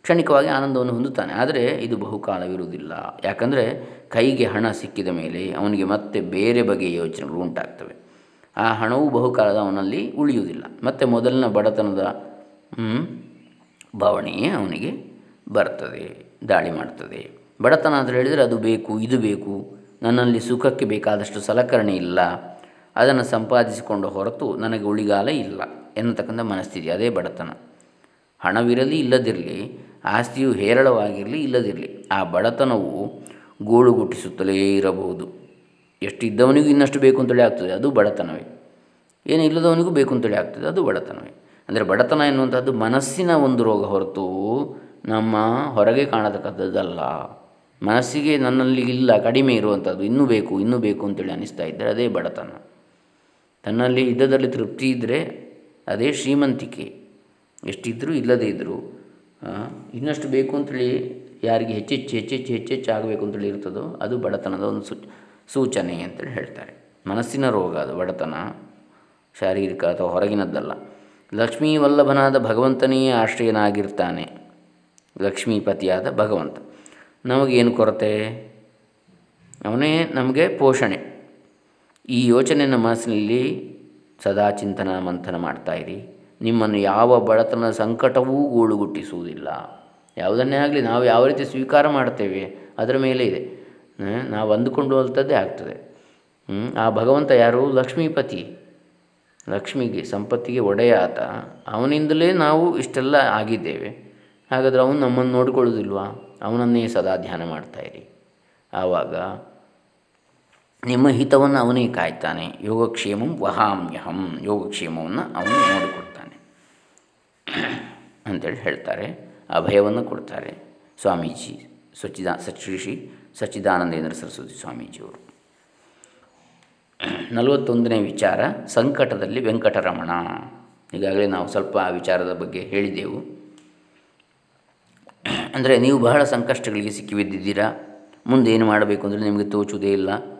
ಕ್ಷಣಿಕವಾಗಿ ಆನಂದವನ್ನು ಹೊಂದುತ್ತಾನೆ. ಆದರೆ ಇದು ಬಹುಕಾಲವಿರುವುದಿಲ್ಲ. ಯಾಕಂದರೆ ಕೈಗೆ ಹಣ ಸಿಕ್ಕಿದ ಮೇಲೆ ಅವನಿಗೆ ಮತ್ತೆ ಬೇರೆ ಬಗೆಯ ಯೋಚನೆಗಳು ಉಂಟಾಗ್ತವೆ. ಆ ಹಣವು ಬಹುಕಾಲದ ಅವನಲ್ಲಿ ಉಳಿಯುವುದಿಲ್ಲ. ಮತ್ತು ಮೊದಲಿನ ಬಡತನದ ಭಾವನೆಯೇ ಅವನಿಗೆ ಬರ್ತದೆ, ದಾಳಿ ಮಾಡ್ತದೆ. ಬಡತನ ಅಂತ ಹೇಳಿದರೆ ಅದು ಬೇಕು, ಇದು ಬೇಕು. ನನ್ನಲ್ಲಿ ಸುಖಕ್ಕೆ ಬೇಕಾದಷ್ಟು ಸಲಕರಣೆ ಇಲ್ಲ. ಅದನ್ನು ಸಂಪಾದಿಸಿಕೊಂಡ ಹೊರತು ನನಗೆ ಉಳಿಗಾಲ ಇಲ್ಲ ಎನ್ನತಕ್ಕಂಥ ಮನಸ್ಥಿತಿ, ಅದೇ ಬಡತನ. ಹಣವಿರಲಿ ಇಲ್ಲದಿರಲಿ, ಆಸ್ತಿಯು ಹೇರಳವಾಗಿರಲಿ ಇಲ್ಲದಿರಲಿ, ಆ ಬಡತನವು ಗೋಳುಗುಟ್ಟಿಸುತ್ತಲೇ ಇರಬಹುದು. ಎಷ್ಟು ಇದ್ದವನಿಗೂ ಇನ್ನಷ್ಟು ಬೇಕು ಅಂತೇಳಿ ಆಗ್ತದೆ, ಅದು ಬಡತನವೇ. ಏನು ಇಲ್ಲದವನಿಗೂ ಬೇಕು ಅಂತೇಳಿ ಆಗ್ತದೆ, ಅದು ಬಡತನವೇ. ಅಂದರೆ ಬಡತನ ಎನ್ನುವಂಥದ್ದು ಮನಸ್ಸಿನ ಒಂದು ರೋಗ ಹೊರತು ನಮ್ಮ ಹೊರಗೆ ಕಾಣತಕ್ಕಂಥದ್ದಲ್ಲ. ಮನಸ್ಸಿಗೆ ನನ್ನಲ್ಲಿ ಇಲ್ಲ, ಕಡಿಮೆ ಇರುವಂಥದ್ದು ಇನ್ನೂ ಬೇಕು ಇನ್ನೂ ಬೇಕು ಅಂತೇಳಿ ಅನ್ನಿಸ್ತಾ ಇದ್ದರೆ ಅದೇ ಬಡತನ. ತನ್ನಲ್ಲಿ ಇದ್ದದಲ್ಲಿ ತೃಪ್ತಿ ಇದ್ದರೆ ಅದೇ ಶ್ರೀಮಂತಿಕೆ. ಎಷ್ಟಿದ್ದರೂ ಇಲ್ಲದೇ ಇದ್ದರೂ ಇನ್ನಷ್ಟು ಬೇಕು ಅಂತೇಳಿ ಯಾರಿಗೆ ಹೆಚ್ಚೆಚ್ಚು ಹೆಚ್ಚೆಚ್ಚು ಹೆಚ್ಚೆಚ್ಚು ಆಗಬೇಕು ಅಂತೇಳಿ ಇರ್ತದೋ ಅದು ಬಡತನದ ಒಂದು ಸೂಚನೆ ಅಂತೇಳಿ ಹೇಳ್ತಾರೆ. ಮನಸ್ಸಿನ ರೋಗ ಅದು, ಬಡತನ, ಶಾರೀರಿಕ ಅಥವಾ ಹೊರಗಿನದ್ದಲ್ಲ. ಲಕ್ಷ್ಮೀ ವಲ್ಲಭನಾದ ಭಗವಂತನೇ ಆಶ್ರಯನಾಗಿರ್ತಾನೆ. ಲಕ್ಷ್ಮೀಪತಿಯಾದ ಭಗವಂತ. ನಮಗೇನು ಕೊರತೆ? ಅವನೇ ನಮಗೆ ಪೋಷಣೆ. ಈ ಯೋಚನೆಯನ್ನು ಮನಸ್ಸಿನಲ್ಲಿ ಸದಾ ಚಿಂತನ ಮಂಥನ ಮಾಡ್ತಾಯಿರಿ ನಿಮ್ಮನ್ನು ಯಾವ ಬಡತನ ಸಂಕಟವೂ ಗೂಳುಗುಟ್ಟಿಸುವುದಿಲ್ಲ. ಯಾವುದನ್ನೇ ಆಗಲಿ ನಾವು ಯಾವ ರೀತಿ ಸ್ವೀಕಾರ ಮಾಡ್ತೇವೆ ಅದರ ಮೇಲೆ ಇದೆ. ನಾವು ಅಂದುಕೊಂಡು ಹೋಲ್ತದ್ದೇ ಆಗ್ತದೆ. ಆ ಭಗವಂತ ಯಾರು? ಲಕ್ಷ್ಮೀಪತಿ. ಲಕ್ಷ್ಮಿಗೆ, ಸಂಪತ್ತಿಗೆ ಒಡೆಯ ಆತ ಅವನಿಂದಲೇ ನಾವು ಇಷ್ಟೆಲ್ಲ ಆಗಿದ್ದೇವೆ. ಹಾಗಾದರೆ ಅವನು ನಮ್ಮನ್ನು ನೋಡಿಕೊಳ್ಳೋದಿಲ್ವಾ? ಅವನನ್ನೇ ಸದಾ ಧ್ಯಾನ ಮಾಡ್ತಾಯಿರಿ ಆವಾಗ ನಿಮ್ಮ ಹಿತವನ್ನು ಅವನೇ ಕಾಯ್ತಾನೆ. ಯೋಗಕ್ಷೇಮಂ ವಹಾಮ್ಯಹಂ ಯೋಗಕ್ಷೇಮವನ್ನು ಅವನು ನೋಡಿಕೊಡ್ತಾನೆ. ಅಂತೇಳಿ ಹೇಳ್ತಾರೆ. ಅಭಯವನ್ನು ಕೊಡ್ತಾರೆ ಸ್ವಾಮೀಜಿ. ಸಚ್ಚಿದಾ ಶ್ರೀ ಶ್ರೀ ಸಚ್ಚಿದಾನಂದೇಂದ್ರ ಸರಸ್ವತಿ ಸ್ವಾಮೀಜಿಯವರು. ನಲವತ್ತೊಂದನೇ ವಿಚಾರ, ಸಂಕಟದಲ್ಲಿ ವೆಂಕಟರಮಣ. ಈಗಾಗಲೇ ನಾವು ಸ್ವಲ್ಪ ಆ ವಿಚಾರದ ಬಗ್ಗೆ ಹೇಳಿದೆವು. ಅಂದರೆ ನೀವು ಬಹಳ ಸಂಕಷ್ಟಗಳಿಗೆ ಸಿಕ್ಕಿಬಿದ್ದಿದ್ದೀರಾ ಮುಂದೆ ಏನು ಮಾಡಬೇಕು ಅಂದರೆ ನಿಮಗೆ ತೋಚುವುದೇ ಇಲ್ಲ.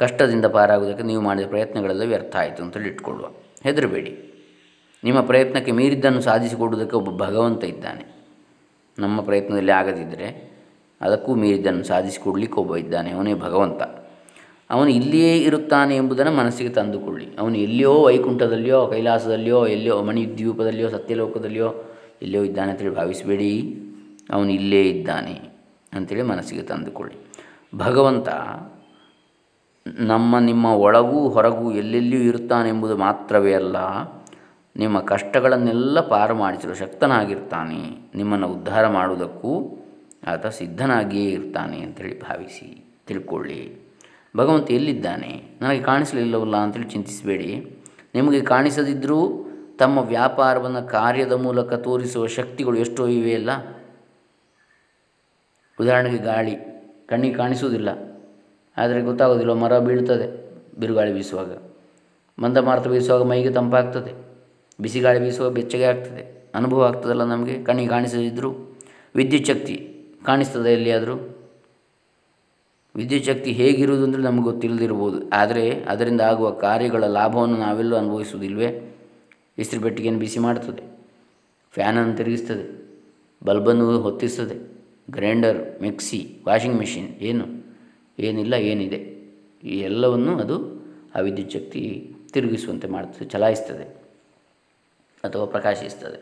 ಕಷ್ಟದಿಂದ ಪಾರಾಗುವುದಕ್ಕೆ ನೀವು ಮಾಡಿದ ಪ್ರಯತ್ನಗಳೆಲ್ಲ ವ್ಯರ್ಥ ಆಯಿತು ಅಂತೇಳಿ ಇಟ್ಕೊಳ್ಳುವ. ಹೆದರಬೇಡಿ. ನಿಮ್ಮ ಪ್ರಯತ್ನಕ್ಕೆ ಮೀರಿದ್ದನ್ನು ಸಾಧಿಸಿಕೊಡುವುದಕ್ಕೆ ಒಬ್ಬ ಭಗವಂತ ಇದ್ದಾನೆ. ನಮ್ಮ ಪ್ರಯತ್ನದಲ್ಲಿ ಆಗದಿದ್ದರೆ ಅದಕ್ಕೂ ಮೀರಿದ್ದನ್ನು ಸಾಧಿಸಿಕೊಡ್ಲಿಕ್ಕೆ ಒಬ್ಬ ಇದ್ದಾನೆ. ಅವನೇ ಭಗವಂತ. ಅವನು ಇಲ್ಲಿಯೇ ಇರುತ್ತಾನೆ ಎಂಬುದನ್ನು ಮನಸ್ಸಿಗೆ ತಂದುಕೊಳ್ಳಿ. ಅವನು ಎಲ್ಲಿಯೋ ವೈಕುಂಠದಲ್ಲಿಯೋ, ಕೈಲಾಸದಲ್ಲಿಯೋ, ಎಲ್ಲಿಯೋ, ಮಣಿದ್ವೀಪದಲ್ಲಿಯೋ, ಸತ್ಯಲೋಕದಲ್ಲಿಯೋ ಎಲ್ಲಿಯೋ ಇದ್ದಾನೆ ಅಂತೇಳಿ ಭಾವಿಸಬೇಡಿ. ಅವನು ಇಲ್ಲೇ ಇದ್ದಾನೆ ಅಂಥೇಳಿ ಮನಸ್ಸಿಗೆ ತಂದುಕೊಳ್ಳಿ. ಭಗವಂತ ನಮ್ಮ ನಿಮ್ಮ ಒಳಗೂ ಹೊರಗೂ ಎಲ್ಲೆಲ್ಲಿಯೂ ಇರುತ್ತಾನೆಂಬುದು ಮಾತ್ರವೇ ಅಲ್ಲ, ನಿಮ್ಮ ಕಷ್ಟಗಳನ್ನೆಲ್ಲ ಪಾರು ಮಾಡಿಸಲು ಶಕ್ತನಾಗಿರ್ತಾನೆ. ನಿಮ್ಮನ್ನು ಉದ್ಧಾರ ಮಾಡುವುದಕ್ಕೂ ಆತ ಸಿದ್ಧನಾಗಿಯೇ ಇರ್ತಾನೆ ಅಂತೇಳಿ ಭಾವಿಸಿ ತಿಳ್ಕೊಳ್ಳಿ. ಭಗವಂತ ಎಲ್ಲಿದ್ದಾನೆ? ನನಗೆ ಕಾಣಿಸಲಿಲ್ಲವಲ್ಲ ಅಂತೇಳಿ ಚಿಂತಿಸಬೇಡಿ. ನಿಮಗೆ ಕಾಣಿಸದಿದ್ದರೂ ತಮ್ಮ ವ್ಯಾಪಾರವನ್ನು ಕಾರ್ಯದ ಮೂಲಕ ತೋರಿಸುವ ಶಕ್ತಿಗಳು ಎಷ್ಟೋ ಇವೆಯಲ್ಲ ಉದಾಹರಣೆಗೆ ಗಾಳಿ, ಕಣ್ಣಿಗೆ ಕಾಣಿಸುವುದಿಲ್ಲ. ಆದರೆ ಗೊತ್ತಾಗೋದಿಲ್ಲ, ಮರ ಬೀಳ್ತದೆ ಬಿರುಗಾಳಿ ಬೀಸುವಾಗ. ಮಂದ ಮಂದಮಾರುತ ಬೀಸುವಾಗ ಮೈಗೆ ತಂಪಾಗ್ತದೆ. ಬಿಸಿಗಾಳಿ ಬೀಸುವಾಗ ಬೆಚ್ಚಗೆ ಆಗ್ತದೆ. ಅನುಭವ ಆಗ್ತದಲ್ಲ ನಮಗೆ, ಕಣ್ಣಿಗೆ ಕಾಣಿಸದಿದ್ದರೂ ವಿದ್ಯುತ್ ಶಕ್ತಿ ಕಾಣಿಸ್ತದೆ ಎಲ್ಲಿಯಾದರೂ. ವಿದ್ಯುತ್ ಶಕ್ತಿ ಹೇಗಿರುವುದು ಅಂದರೆ ನಮಗೆ ಗೊತ್ತಿಲ್ಲದಿರ್ಬೋದು ಆದರೆ ಅದರಿಂದ ಆಗುವ ಕಾರ್ಯಗಳ ಲಾಭವನ್ನು ನಾವೆಲ್ಲೂ ಅನುಭವಿಸುವುದಿಲ್ವೇ? ಇಸ್ತ್ರಿ ಪೆಟ್ಟಿಗೆಯನ್ನು ಬಿಸಿ ಮಾಡ್ತದೆ. ಫ್ಯಾನನ್ನು ತಿರುಗಿಸ್ತದೆ. ಬಲ್ಬನ್ನು ಹೊತ್ತಿಸ್ತದೆ. ಗ್ರೈಂಡರ್, ಮಿಕ್ಸಿ, ವಾಷಿಂಗ್ ಮೆಷಿನ್, ಏನು? ಏನಿಲ್ಲ, ಏನಿದೆ. ಈ ಎಲ್ಲವನ್ನು ಅದು ಆ ವಿದ್ಯುತ್ ಶಕ್ತಿ ತಿರುಗಿಸುವಂತೆ ಮಾಡ್ತದೆ, ಚಲಾಯಿಸ್ತದೆ ಅಥವಾ ಪ್ರಕಾಶಿಸ್ತದೆ.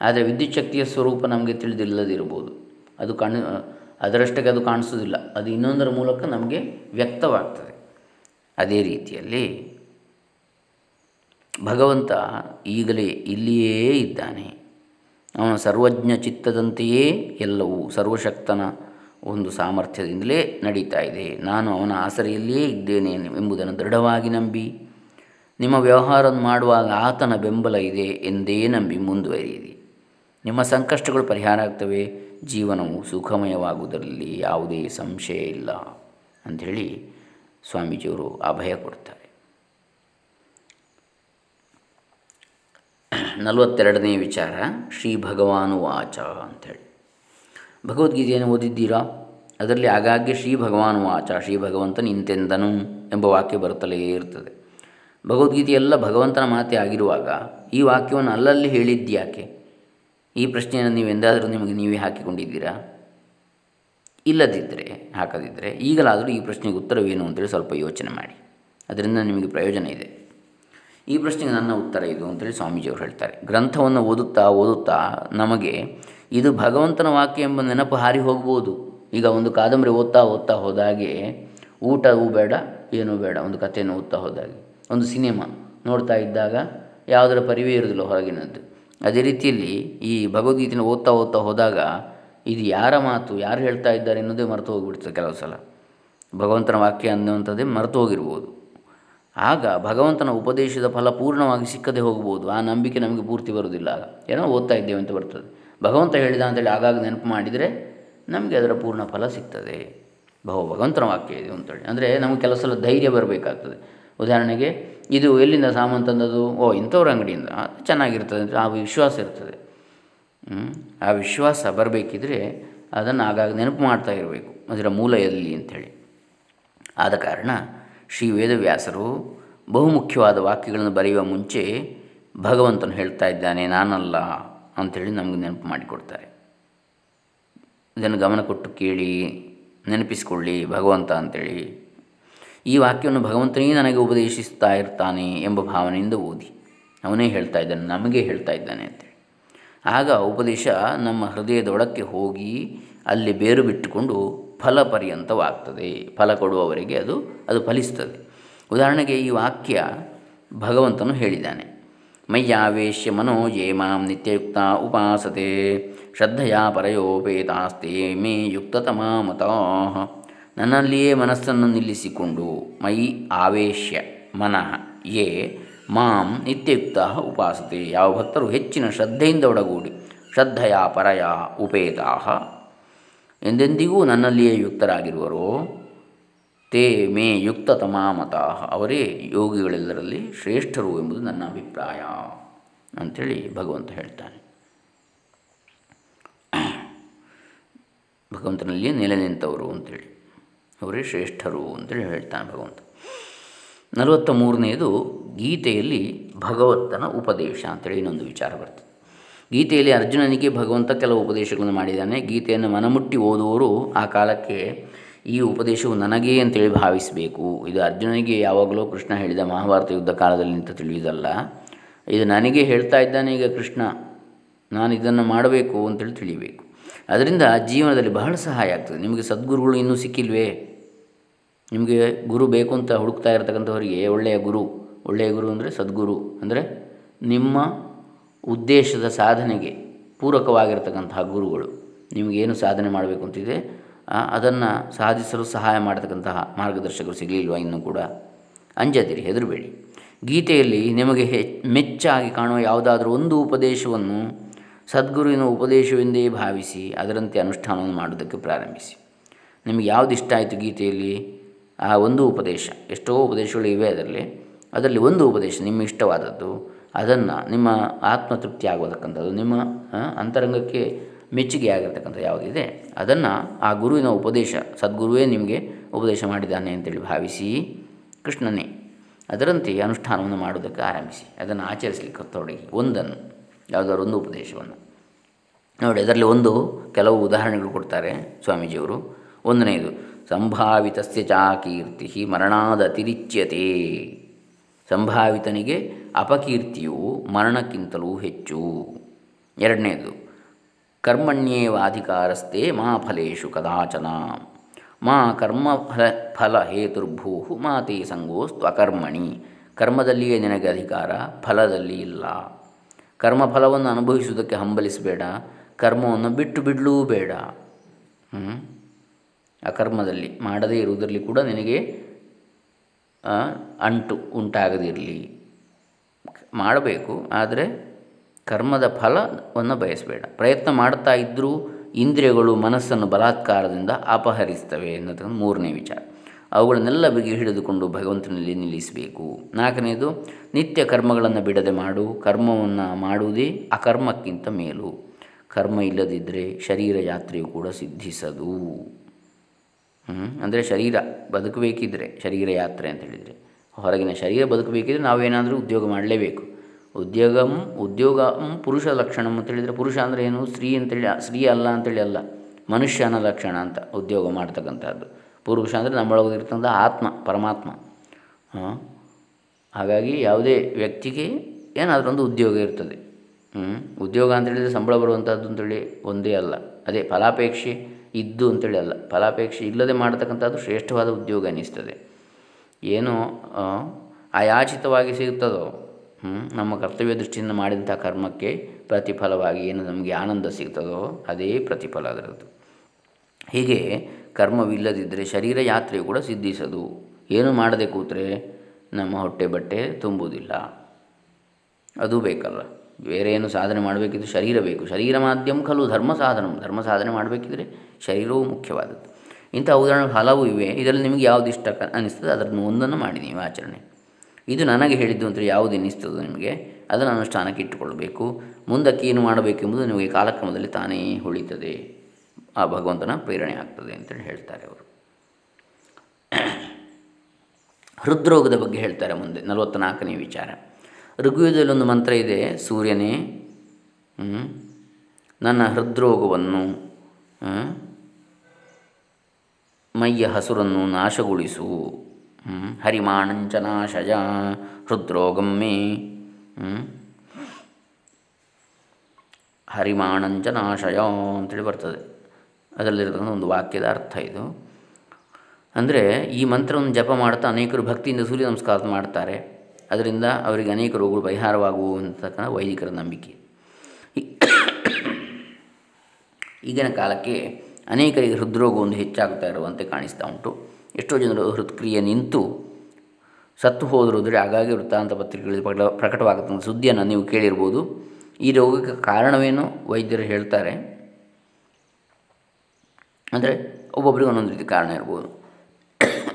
ಆದರೆ ವಿದ್ಯುತ್ ಶಕ್ತಿಯ ಸ್ವರೂಪ ನಮಗೆ ತಿಳಿದಿಲ್ಲದಿರ್ಬೋದು ಅದು ಕಾಣ, ಅದರಷ್ಟಕ್ಕೆ ಅದು ಕಾಣಿಸೋದಿಲ್ಲ ಅದು ಇನ್ನೊಂದರ ಮೂಲಕ ನಮಗೆ ವ್ಯಕ್ತವಾಗ್ತದೆ. ಅದೇ ರೀತಿಯಲ್ಲಿ ಭಗವಂತ ಈಗಲೇ ಇಲ್ಲಿಯೇ ಇದ್ದಾನೆ. ಅವನ ಸರ್ವಜ್ಞ ಚಿತ್ತದಂತೆಯೇ ಎಲ್ಲವೂ, ಸರ್ವಶಕ್ತನ ಒಂದು ಸಾಮರ್ಥ್ಯದಿಂದಲೇ ನಡೀತಾ ಇದೆ. ನಾನು ಅವನ ಆಸರೆಯಲ್ಲಿಯೇ ಇದ್ದೇನೆ ಎಂಬುದನ್ನು ದೃಢವಾಗಿ ನಂಬಿ, ನಿಮ್ಮ ವ್ಯವಹಾರ ಮಾಡುವಾಗ ಆತನ ಬೆಂಬಲ ಇದೆ ಎಂದೇ ನಂಬಿ ಮುಂದುವರಿಯಿರಿ. ನಿಮ್ಮ ಸಂಕಷ್ಟಗಳು ಪರಿಹಾರ ಆಗ್ತವೆ, ಜೀವನವು ಸುಖಮಯವಾಗುವುದರಲ್ಲಿ ಯಾವುದೇ ಸಂಶಯ ಇಲ್ಲ ಅಂಥೇಳಿ ಸ್ವಾಮೀಜಿಯವರು ಅಭಯ ಕೊಡ್ತಾರೆ. ನಲವತ್ತೆರಡನೇ ವಿಚಾರ, ಶ್ರೀ ಭಗವಾನು ವಾಚ ಅಂಥೇಳಿ. ಭಗವದ್ಗೀತೆಯನ್ನು ಓದಿದ್ದೀರಾ? ಅದರಲ್ಲಿ ಆಗಾಗ್ಗೆ ಶ್ರೀ ಭಗವಾನ್ ವಾಚ, ಶ್ರೀ ಭಗವಂತನ ಇಂತೆಂದನು ಎಂಬ ವಾಕ್ಯ ಬರುತ್ತಲೇ ಇರ್ತದೆ. ಭಗವದ್ಗೀತೆಯೆಲ್ಲ ಭಗವಂತನ ಮಾತೆ ಆಗಿರುವಾಗ ಈ ವಾಕ್ಯವನ್ನು ಅಲ್ಲಲ್ಲಿ ಹೇಳಿದ್ಯಾಕೆ ಈ ಪ್ರಶ್ನೆಯನ್ನು ನೀವು ಎಂದಾದರೂ ನಿಮಗೆ ನೀವೇ ಹಾಕಿಕೊಂಡಿದ್ದೀರಾ? ಇಲ್ಲದಿದ್ದರೆ, ಹಾಕದಿದ್ದರೆ ಈಗಲಾದರೂ ಈ ಪ್ರಶ್ನೆಗೆ ಉತ್ತರವೇನು ಅಂತೇಳಿ ಸ್ವಲ್ಪ ಯೋಚನೆ ಮಾಡಿ. ಅದರಿಂದ ನಿಮಗೆ ಪ್ರಯೋಜನ ಇದೆ. ಈ ಪ್ರಶ್ನೆಗೆ ನನ್ನ ಉತ್ತರ ಇದು ಅಂತೇಳಿ ಸ್ವಾಮೀಜಿಯವರು ಹೇಳ್ತಾರೆ. ಗ್ರಂಥವನ್ನು ಓದುತ್ತಾ ಓದುತ್ತಾ ನಮಗೆ ಇದು ಭಗವಂತನ ವಾಕ್ಯ ಎಂಬ ನೆನಪು ಹಾರಿ ಹೋಗ್ಬೋದು. ಈಗ ಒಂದು ಕಾದಂಬರಿ ಓದ್ತಾ ಓದ್ತಾ ಹೋದಾಗೆ ಊಟವೂ ಬೇಡ, ಏನೂ ಬೇಡ, ಒಂದು ಕಥೆಯನ್ನು ಓದ್ತಾ ಹೋದಾಗೆ. ಒಂದು ಸಿನಿಮಾ ನೋಡ್ತಾ ಇದ್ದಾಗ ಯಾವುದರ ಪರಿವೇ ಇರೋದಿಲ್ಲ ಹೊರಗಿನದ್ದು. ಅದೇ ರೀತಿಯಲ್ಲಿ ಈ ಭಗವದ್ಗೀತೆನ ಓದ್ತಾ ಓದ್ತಾ ಹೋದಾಗ ಇದು ಯಾರ ಮಾತು, ಯಾರು ಹೇಳ್ತಾ ಇದ್ದಾರೆ ಅನ್ನೋದೇ ಮರೆತು ಹೋಗಿಬಿಡ್ತದೆ ಕೆಲವು ಸಲ. ಭಗವಂತನ ವಾಕ್ಯ ಅನ್ನುವಂಥದ್ದೇ ಮರೆತು ಹೋಗಿರ್ಬೋದು. ಆಗ ಭಗವಂತನ ಉಪದೇಶದ ಫಲ ಪೂರ್ಣವಾಗಿ ಸಿಕ್ಕದೆ ಹೋಗ್ಬೋದು. ಆ ನಂಬಿಕೆ ನಮಗೆ ಪೂರ್ತಿ ಬರುವುದಿಲ್ಲ. ಆಗ ಏನೋ ಓದ್ತಾ ಇದ್ದೇವೆ ಅಂತ ಬರ್ತದೆ. ಭಗವಂತ ಹೇಳಿದ ಅಂತೇಳಿ ಆಗಾಗ ನೆನಪು ಮಾಡಿದರೆ ನಮಗೆ ಅದರ ಪೂರ್ಣ ಫಲ ಸಿಗ್ತದೆ. ಬಹು ಭಗವಂತನ ವಾಕ್ಯ ಇದೆ ಅಂತೇಳಿ. ಅಂದರೆ ನಮಗೆ ಕೆಲವು ಸಲ ಧೈರ್ಯ ಬರಬೇಕಾಗ್ತದೆ. ಉದಾಹರಣೆಗೆ ಇದು ಎಲ್ಲಿಂದ ಸಾಮಾನು ತಂದದ್ದು? ಓ, ಇಂಥವ್ರ ಅಂಗಡಿಯಿಂದ. ಚೆನ್ನಾಗಿರ್ತದೆ ಅಂತ ಆ ವಿಶ್ವಾಸ ಇರ್ತದೆ. ಆ ವಿಶ್ವಾಸ ಬರಬೇಕಿದ್ರೆ ಅದನ್ನು ಆಗಾಗ ನೆನಪು ಮಾಡ್ತಾ ಇರಬೇಕು, ಅದರ ಮೂಲ ಎಲ್ಲಿ ಅಂಥೇಳಿ ಆದ ಕಾರಣ ಶ್ರೀ ವೇದವ್ಯಾಸರು ಬಹುಮುಖ್ಯವಾದ ವಾಕ್ಯಗಳನ್ನು ಬರೆಯುವ ಮುಂಚೆ ಭಗವಂತನು ಹೇಳ್ತಾ ಇದ್ದಾನೆ, ನಾನಲ್ಲ. ಅಂಥೇಳಿ ನಮಗೆ ನೆನಪು ಮಾಡಿಕೊಡ್ತಾರೆ. ಇದನ್ನು ಗಮನ ಕೊಟ್ಟು ಕೇಳಿ, ನೆನಪಿಸಿಕೊಳ್ಳಿ, ಭಗವಂತ ಅಂಥೇಳಿ ಈ ವಾಕ್ಯವನ್ನು ಭಗವಂತನೇ ನನಗೆ ಉಪದೇಶಿಸ್ತಾ ಇರ್ತಾನೆ ಎಂಬ ಭಾವನೆಯಿಂದ ಓದಿ. ಅವನೇ ಹೇಳ್ತಾ ಇದ್ದಾನೆ, ನಮಗೆ ಹೇಳ್ತಾ ಇದ್ದಾನೆ ಅಂತೇಳಿ. ಆಗ ಉಪದೇಶ ನಮ್ಮ ಹೃದಯದೊಳಕ್ಕೆ ಹೋಗಿ ಅಲ್ಲಿ ಬೇರು ಬಿಟ್ಟುಕೊಂಡು ಫಲ ಪರ್ಯಂತವಾಗ್ತದೆ. ಫಲ ಕೊಡುವವರೆಗೆ ಅದು ಅದು ಫಲಿಸ್ತದೆ. ಉದಾಹರಣೆಗೆ ಈ ವಾಕ್ಯ ಭಗವಂತನು ಹೇಳಿದ್ದಾನೆ. ಮಯ್ಯಾವೇಶ್ಯ ಮನೋ ಯೇ ಮಾಂ ನಿತ್ಯಯುಕ್ತ ಉಪಾಸತೆ ಶ್ರದ್ಧೆಯ ಪರಯೋಪೇತಾಸ್ತಿ ಮೇ ಯುಕ್ತತಮಾ ಮತ ನನ್ನಲ್ಲಿಯೇ ಮನಸ್ಸನ್ನು ನಿಲ್ಲಿಸಿಕೊಂಡು ಮೈ ಆವೇಶ್ಯ ಮನಃ ಯೇ ಮಾಂ ನಿತ್ಯಯುಕ್ತ ಉಪಾಸತೆ। ಯಾವ ಭಕ್ತರು ಹೆಚ್ಚಿನ ಶ್ರದ್ಧೆಯಿಂದ ಒಡಗೂಡಿ ಶ್ರದ್ಧೆಯ ಪರಯ ಉಪೇತಾ ಎಂದೆಂದಿಗೂ ನನ್ನಲ್ಲಿಯೇ ಯುಕ್ತರಾಗಿರುವರೋ ತೇ ಮೇ ಯುಕ್ತ ಮತಾಹ. ಅವರೇ ಯೋಗಿಗಳೆಲ್ಲರಲ್ಲಿ ಶ್ರೇಷ್ಠರು ಎಂಬುದು ನನ್ನ ಅಭಿಪ್ರಾಯ ಅಂಥೇಳಿ ಭಗವಂತ ಹೇಳ್ತಾನೆ. ಭಗವಂತನಲ್ಲಿ ನೆಲೆ ನಿಂತವರು ಅಂತೇಳಿ. ಅವರೇ ಶ್ರೇಷ್ಠರು ಅಂತೇಳಿ ಹೇಳ್ತಾನೆ ಭಗವಂತ. ನಲವತ್ತ ಮೂರನೆಯದು ಗೀತೆಯಲ್ಲಿ ಭಗವಂತನ ಉಪದೇಶ ಅಂತೇಳಿ ಇನ್ನೊಂದು ವಿಚಾರ ಬರ್ತದೆ. ಗೀತೆಯಲ್ಲಿ ಅರ್ಜುನನಿಗೆ ಭಗವಂತ ಕೆಲವು ಉಪದೇಶಗಳನ್ನು ಮಾಡಿದ್ದಾನೆ. ಗೀತೆಯನ್ನು ಮನಮುಟ್ಟಿ ಓದುವವರು ಆ ಕಾಲಕ್ಕೆ ಈ ಉಪದೇಶವು ನನಗೇ ಅಂತೇಳಿ ಭಾವಿಸಬೇಕು. ಇದು ಅರ್ಜುನನಿಗೆ ಯಾವಾಗಲೂ ಕೃಷ್ಣ ಹೇಳಿದ ಮಹಾಭಾರತ ಯುದ್ಧ ಕಾಲದಲ್ಲಿ ಅಂತ ತಿಳಿಯುವುದಲ್ಲ. ಇದು ನನಗೆ ಹೇಳ್ತಾ ಇದ್ದಾನೆ ಈಗ ಕೃಷ್ಣ, ನಾನು ಇದನ್ನು ಮಾಡಬೇಕು ಅಂತೇಳಿ ತಿಳಿಯಬೇಕು ಅದರಿಂದ ಜೀವನದಲ್ಲಿ ಬಹಳ ಸಹಾಯ ಆಗ್ತದೆ. ನಿಮಗೆ ಸದ್ಗುರುಗಳು ಇನ್ನೂ ಸಿಕ್ಕಿಲ್ವೇ? ನಿಮಗೆ ಗುರು ಬೇಕು ಅಂತ ಹುಡುಕ್ತಾ ಇರತಕ್ಕಂಥವರಿಗೆ ಒಳ್ಳೆಯ ಗುರು ಒಳ್ಳೆಯ ಗುರು ಅಂದರೆ ಸದ್ಗುರು, ಅಂದರೆ ನಿಮ್ಮ ಉದ್ದೇಶದ ಸಾಧನೆಗೆ ಪೂರಕವಾಗಿರ್ತಕ್ಕಂತಹ ಗುರುಗಳು. ನಿಮಗೇನು ಸಾಧನೆ ಮಾಡಬೇಕು ಅಂತಿದೆ? ಅದನ್ನು ಸಾಧಿಸಲು ಸಹಾಯ ಮಾಡತಕ್ಕಂತಹ ಮಾರ್ಗದರ್ಶಕರು ಸಿಗಲಿಲ್ವ ಇನ್ನೂ ಕೂಡ? ಅಂಜದಿರಿ, ಹೆದರಬೇಡಿ. ಗೀತೆಯಲ್ಲಿ ನಿಮಗೆ ಹೆ, ಮೆಚ್ಚಾಗಿ ಕಾಣುವ ಯಾವುದಾದ್ರೂ ಒಂದು ಉಪದೇಶವನ್ನು ಸದ್ಗುರುವಿನ ಉಪದೇಶವೆಂದೇ ಭಾವಿಸಿ ಅದರಂತೆ ಅನುಷ್ಠಾನವನ್ನು ಮಾಡುವುದಕ್ಕೆ ಪ್ರಾರಂಭಿಸಿ. ನಿಮಗೆ ಯಾವುದು ಇಷ್ಟ ಆಯಿತು ಗೀತೆಯಲ್ಲಿ? ಆ ಒಂದು ಉಪದೇಶ. ಎಷ್ಟೋ ಉಪದೇಶಗಳು ಇವೆ ಅದರಲ್ಲಿ. ಅದರಲ್ಲಿ ಒಂದು ಉಪದೇಶ ನಿಮ್ಮ ಇಷ್ಟವಾದದ್ದು. ಅದನ್ನು ನಿಮ್ಮ ಆತ್ಮತೃಪ್ತಿ ಆಗೋದಕ್ಕಂಥದ್ದು ನಿಮ್ಮ ಅಂತರಂಗಕ್ಕೆ ಮೆಚ್ಚುಗೆ ಆಗಿರ್ತಕ್ಕಂಥ ಯಾವುದಿದೆ ಅದನ್ನು ಆ ಗುರುವಿನ ಉಪದೇಶ, ಸದ್ಗುರುವೇ ನಿಮಗೆ ಉಪದೇಶ ಮಾಡಿದ್ದಾನೆ ಅಂತೇಳಿ ಭಾವಿಸಿ ಕೃಷ್ಣನೇ ಅದರಂತೆ ಅನುಷ್ಠಾನವನ್ನು ಮಾಡುವುದಕ್ಕೆ ಆರಂಭಿಸಿ, ಅದನ್ನು ಆಚರಿಸಲಿಕ್ಕೆ ತೊಡಗಿ, ಒಂದನ್ನು, ಯಾವುದಾದ್ರು ಒಂದು ಉಪದೇಶವನ್ನು. ನೋಡಿ, ಅದರಲ್ಲಿ ಒಂದು ಕೆಲವು ಉದಾಹರಣೆಗಳು ಕೊಡ್ತಾರೆ ಸ್ವಾಮೀಜಿಯವರು. ಒಂದನೇದು ಸಂಭಾವಿತಸ್ಯ ಚಾ ಕೀರ್ತಿ ಮರಣಾದ ಅತಿರಿಚ್ಯತೆ ಸಂಭಾವಿತನಿಗೆ ಅಪಕೀರ್ತಿಯು ಮರಣಕ್ಕಿಂತಲೂ ಹೆಚ್ಚು. ಎರಡನೇದು ಕರ್ಮಣ್ಯೇವಾಧಿಕಾರಸ್ಥೆ ಮಾ ಫಲೇಶು ಕದಾಚನ. ಮಾ ಕರ್ಮ ಫಲ ಫಲ ಹೇತುರ್ಭೂ ತೇ ಸಂಗೋಸ್ತು ಅಕರ್ಮಣಿ. ಕರ್ಮದಲ್ಲಿಯೇ ನಿನಗೆ ಅಧಿಕಾರ, ಫಲದಲ್ಲಿ ಇಲ್ಲ. ಕರ್ಮಫಲವನ್ನು ಅನುಭವಿಸುವುದಕ್ಕೆ ಹಂಬಲಿಸಬೇಡ, ಕರ್ಮವನ್ನು ಬಿಟ್ಟು ಬಿಡಲೂ ಬೇಡ. ಅಕರ್ಮದಲ್ಲಿ, ಮಾಡದೇ ಇರುವುದರಲ್ಲಿ ಕೂಡ ನಿನಗೆ ಅಂಟು ಉಂಟಾಗದಿರಲಿ. ಮಾಡಬೇಕು, ಆದರೆ ಕರ್ಮದ ಫಲವನ್ನು ಬಯಸಬೇಡ. ಪ್ರಯತ್ನ ಮಾಡ್ತಾ ಇದ್ದರೂ ಇಂದ್ರಿಯಗಳು ಮನಸ್ಸನ್ನು ಬಲಾತ್ಕಾರದಿಂದ ಅಪಹರಿಸ್ತವೆ ಎನ್ನತಕ್ಕಂಥ ಮೂರನೇ ವಿಚಾರ. ಅವುಗಳನ್ನೆಲ್ಲ ಬಗೆ ಹಿಡಿದುಕೊಂಡು ಭಗವಂತನಲ್ಲಿ ನಿಲ್ಲಿಸಬೇಕು. ನಾಲ್ಕನೇದು, ನಿತ್ಯ ಕರ್ಮಗಳನ್ನು ಬಿಡದೆ ಮಾಡು. ಕರ್ಮವನ್ನು ಮಾಡುವುದೇ ಅಕರ್ಮಕ್ಕಿಂತ ಮೇಲು. ಕರ್ಮ ಇಲ್ಲದಿದ್ದರೆ ಶರೀರ ಯಾತ್ರೆಯು ಕೂಡ ಸಿದ್ಧಿಸದು. ಅಂದರೆ ಶರೀರ ಬದುಕಬೇಕಿದ್ರೆ, ಶರೀರ ಯಾತ್ರೆ ಅಂತ ಹೇಳಿದರೆ. ಹೊರಗಿನ ಶರೀರ ಬದುಕಬೇಕಿದ್ರೆ ನಾವೇನಾದರೂ ಉದ್ಯೋಗ ಮಾಡಲೇಬೇಕು. ಉದ್ಯೋಗಂ, ಉದ್ಯೋಗ ಪುರುಷ ಲಕ್ಷಣಂ ಅಂತ ಹೇಳಿದರೆ ಪುರುಷ ಅಂದರೆ ಏನು? ಸ್ತ್ರೀ ಅಂತೇಳಿ ಸ್ತ್ರೀ ಅಲ್ಲ ಅಂತೇಳಿ ಅಲ್ಲ. ಮನುಷ್ಯನ ಲಕ್ಷಣ ಅಂತ ಉದ್ಯೋಗ ಮಾಡ್ತಕ್ಕಂಥದ್ದು. ಪುರುಷ ಅಂದರೆ ನಮ್ಮೊಳಗಿರ್ತಕ್ಕಂಥ ಆತ್ಮ, ಪರಮಾತ್ಮ. ಹಾಗಾಗಿ ಯಾವುದೇ ವ್ಯಕ್ತಿಗೆ ಏನಾದರೂ ಒಂದು ಉದ್ಯೋಗ ಇರ್ತದೆ. ಉದ್ಯೋಗ ಅಂತೇಳಿದರೆ ಸಂಬಳ ಬರುವಂಥದ್ದು ಅಂತೇಳಿ ಒಂದೇ ಅಲ್ಲ. ಅದೇ ಫಲಾಪೇಕ್ಷೆ ಇದ್ದು ಅಂತೇಳಿ ಅಲ್ಲ. ಫಲಾಪೇಕ್ಷೆ ಇಲ್ಲದೆ ಮಾಡತಕ್ಕಂಥದ್ದು ಶ್ರೇಷ್ಠವಾದ ಉದ್ಯೋಗ ಅನ್ನಿಸ್ತದೆ ಏನು ಅಯಾಚಿತವಾಗಿ ಸಿಗುತ್ತದೋ ನಮ್ಮ ಕರ್ತವ್ಯ ದೃಷ್ಟಿಯಿಂದ ಮಾಡಿದಂಥ ಕರ್ಮಕ್ಕೆ ಪ್ರತಿಫಲವಾಗಿ ಏನು ನಮಗೆ ಆನಂದ ಸಿಗ್ತದೋ ಅದೇ ಪ್ರತಿಫಲ ಅದರದ್ದು. ಹೀಗೆ ಕರ್ಮವಿಲ್ಲದಿದ್ದರೆ ಶರೀರ ಯಾತ್ರೆಯು ಕೂಡ ಸಿದ್ಧಿಸದು. ಏನು ಮಾಡದೆ ಕೂತ್ರೆ ನಮ್ಮ ಹೊಟ್ಟೆ ಬಟ್ಟೆ ತುಂಬುವುದಿಲ್ಲ. ಅದು ಬೇಕಲ್ಲ. ಬೇರೆ ಏನು ಸಾಧನೆ ಮಾಡಬೇಕಿದ್ರೆ ಶರೀರ ಬೇಕು. ಶರೀರ ಮಾಧ್ಯಮ ಕಲು ಧರ್ಮ ಸಾಧನ. ಧರ್ಮ ಸಾಧನೆ ಮಾಡಬೇಕಿದ್ರೆ ಶರೀರವು ಮುಖ್ಯವಾದದ್ದು. ಇಂಥ ಉದಾಹರಣೆ ಹಲವು ಇವೆ. ಇದರಲ್ಲಿ ನಿಮಗೆ ಯಾವುದು ಇಷ್ಟ ಅನ್ನಿಸ್ತದೆ ಅದನ್ನು ಒಂದನ್ನು ಮಾಡಿ ನೀವು ಆಚರಣೆ. ಇದು ನನಗೆ ಹೇಳಿದ್ದು ಅಂತ ಯಾವುದು ಎನ್ನಿಸ್ತದೋ ನಿಮಗೆ ಅದನ್ನು ಅನುಷ್ಠಾನಕ್ಕೆ ಇಟ್ಟುಕೊಳ್ಳಬೇಕು. ಮುಂದಕ್ಕೆ ಏನು ಮಾಡಬೇಕೆಂಬುದು ನಿಮಗೆ ಕಾಲಕ್ರಮದಲ್ಲಿ ತಾನೇ ಉಳಿತದೆ. ಆ ಭಗವಂತನ ಪ್ರೇರಣೆ ಆಗ್ತದೆ ಅಂತೇಳಿ ಹೇಳ್ತಾರೆ ಅವರು. ಹೃದ್ರೋಗದ ಬಗ್ಗೆ ಹೇಳ್ತಾರೆ ಮುಂದೆ ನಲವತ್ತ ನಾಲ್ಕನೇ ವಿಚಾರ. ಋಗ್ವೇದದಲ್ಲಿ ಒಂದು ಮಂತ್ರ ಇದೆ, ಸೂರ್ಯನೇ ನನ್ನ ಹೃದ್ರೋಗವನ್ನು ಮೈಯ ಹಸುರನ್ನು ನಾಶಗೊಳಿಸು. ಹರಿಮಾಣಂಚ ಹೃದ್ರೋಗಂ ಮೇ. ಹರಿಮಾಣಂಚನಾಶಯ ಅಂತೇಳಿ ಬರ್ತದೆ. ಅದರಲ್ಲಿರ್ತಕ್ಕಂಥ ಒಂದು ವಾಕ್ಯದ ಅರ್ಥ ಇದು. ಅಂದರೆ ಈ ಮಂತ್ರವನ್ನು ಜಪ ಮಾಡ್ತಾ ಅನೇಕರು ಭಕ್ತಿಯಿಂದ ಸೂರ್ಯ ನಮಸ್ಕಾರ ಮಾಡ್ತಾರೆ. ಅದರಿಂದ ಅವರಿಗೆ ಅನೇಕ ರೋಗಗಳು ಪರಿಹಾರವಾಗುವಂತಕ್ಕಂಥ ವೈದಿಕರ ನಂಬಿಕೆ. ಈಗಿನ ಕಾಲಕ್ಕೆ ಅನೇಕರಿಗೆ ಹೃದ್ರೋಗ ಒಂದು ಹೆಚ್ಚಾಗ್ತಾ ಇರುವಂತೆ ಕಾಣಿಸ್ತಾ ಉಂಟು. ಎಷ್ಟೋ ಜನರು ಹೃತ್ಕ್ರಿಯೆ ನಿಂತು ಸತ್ತು ಹೋದರು ಅಂದರೆ ಆಗಾಗ್ಗೆ ವೃತ್ತಾಂತ ಪತ್ರಿಕೆಗಳಲ್ಲಿ ಪ್ರಕಟ ಪ್ರಕಟವಾಗುತ್ತಂಥ ಸುದ್ದಿಯನ್ನು ನೀವು ಕೇಳಿರ್ಬೋದು. ಈ ರೋಗಕ್ಕೆ ಕಾರಣವೇನು? ವೈದ್ಯರು ಹೇಳ್ತಾರೆ. ಅಂದರೆ ಒಬ್ಬೊಬ್ಬರಿಗೆ ಒಂದೊಂದು ರೀತಿ ಕಾರಣ ಇರ್ಬೋದು.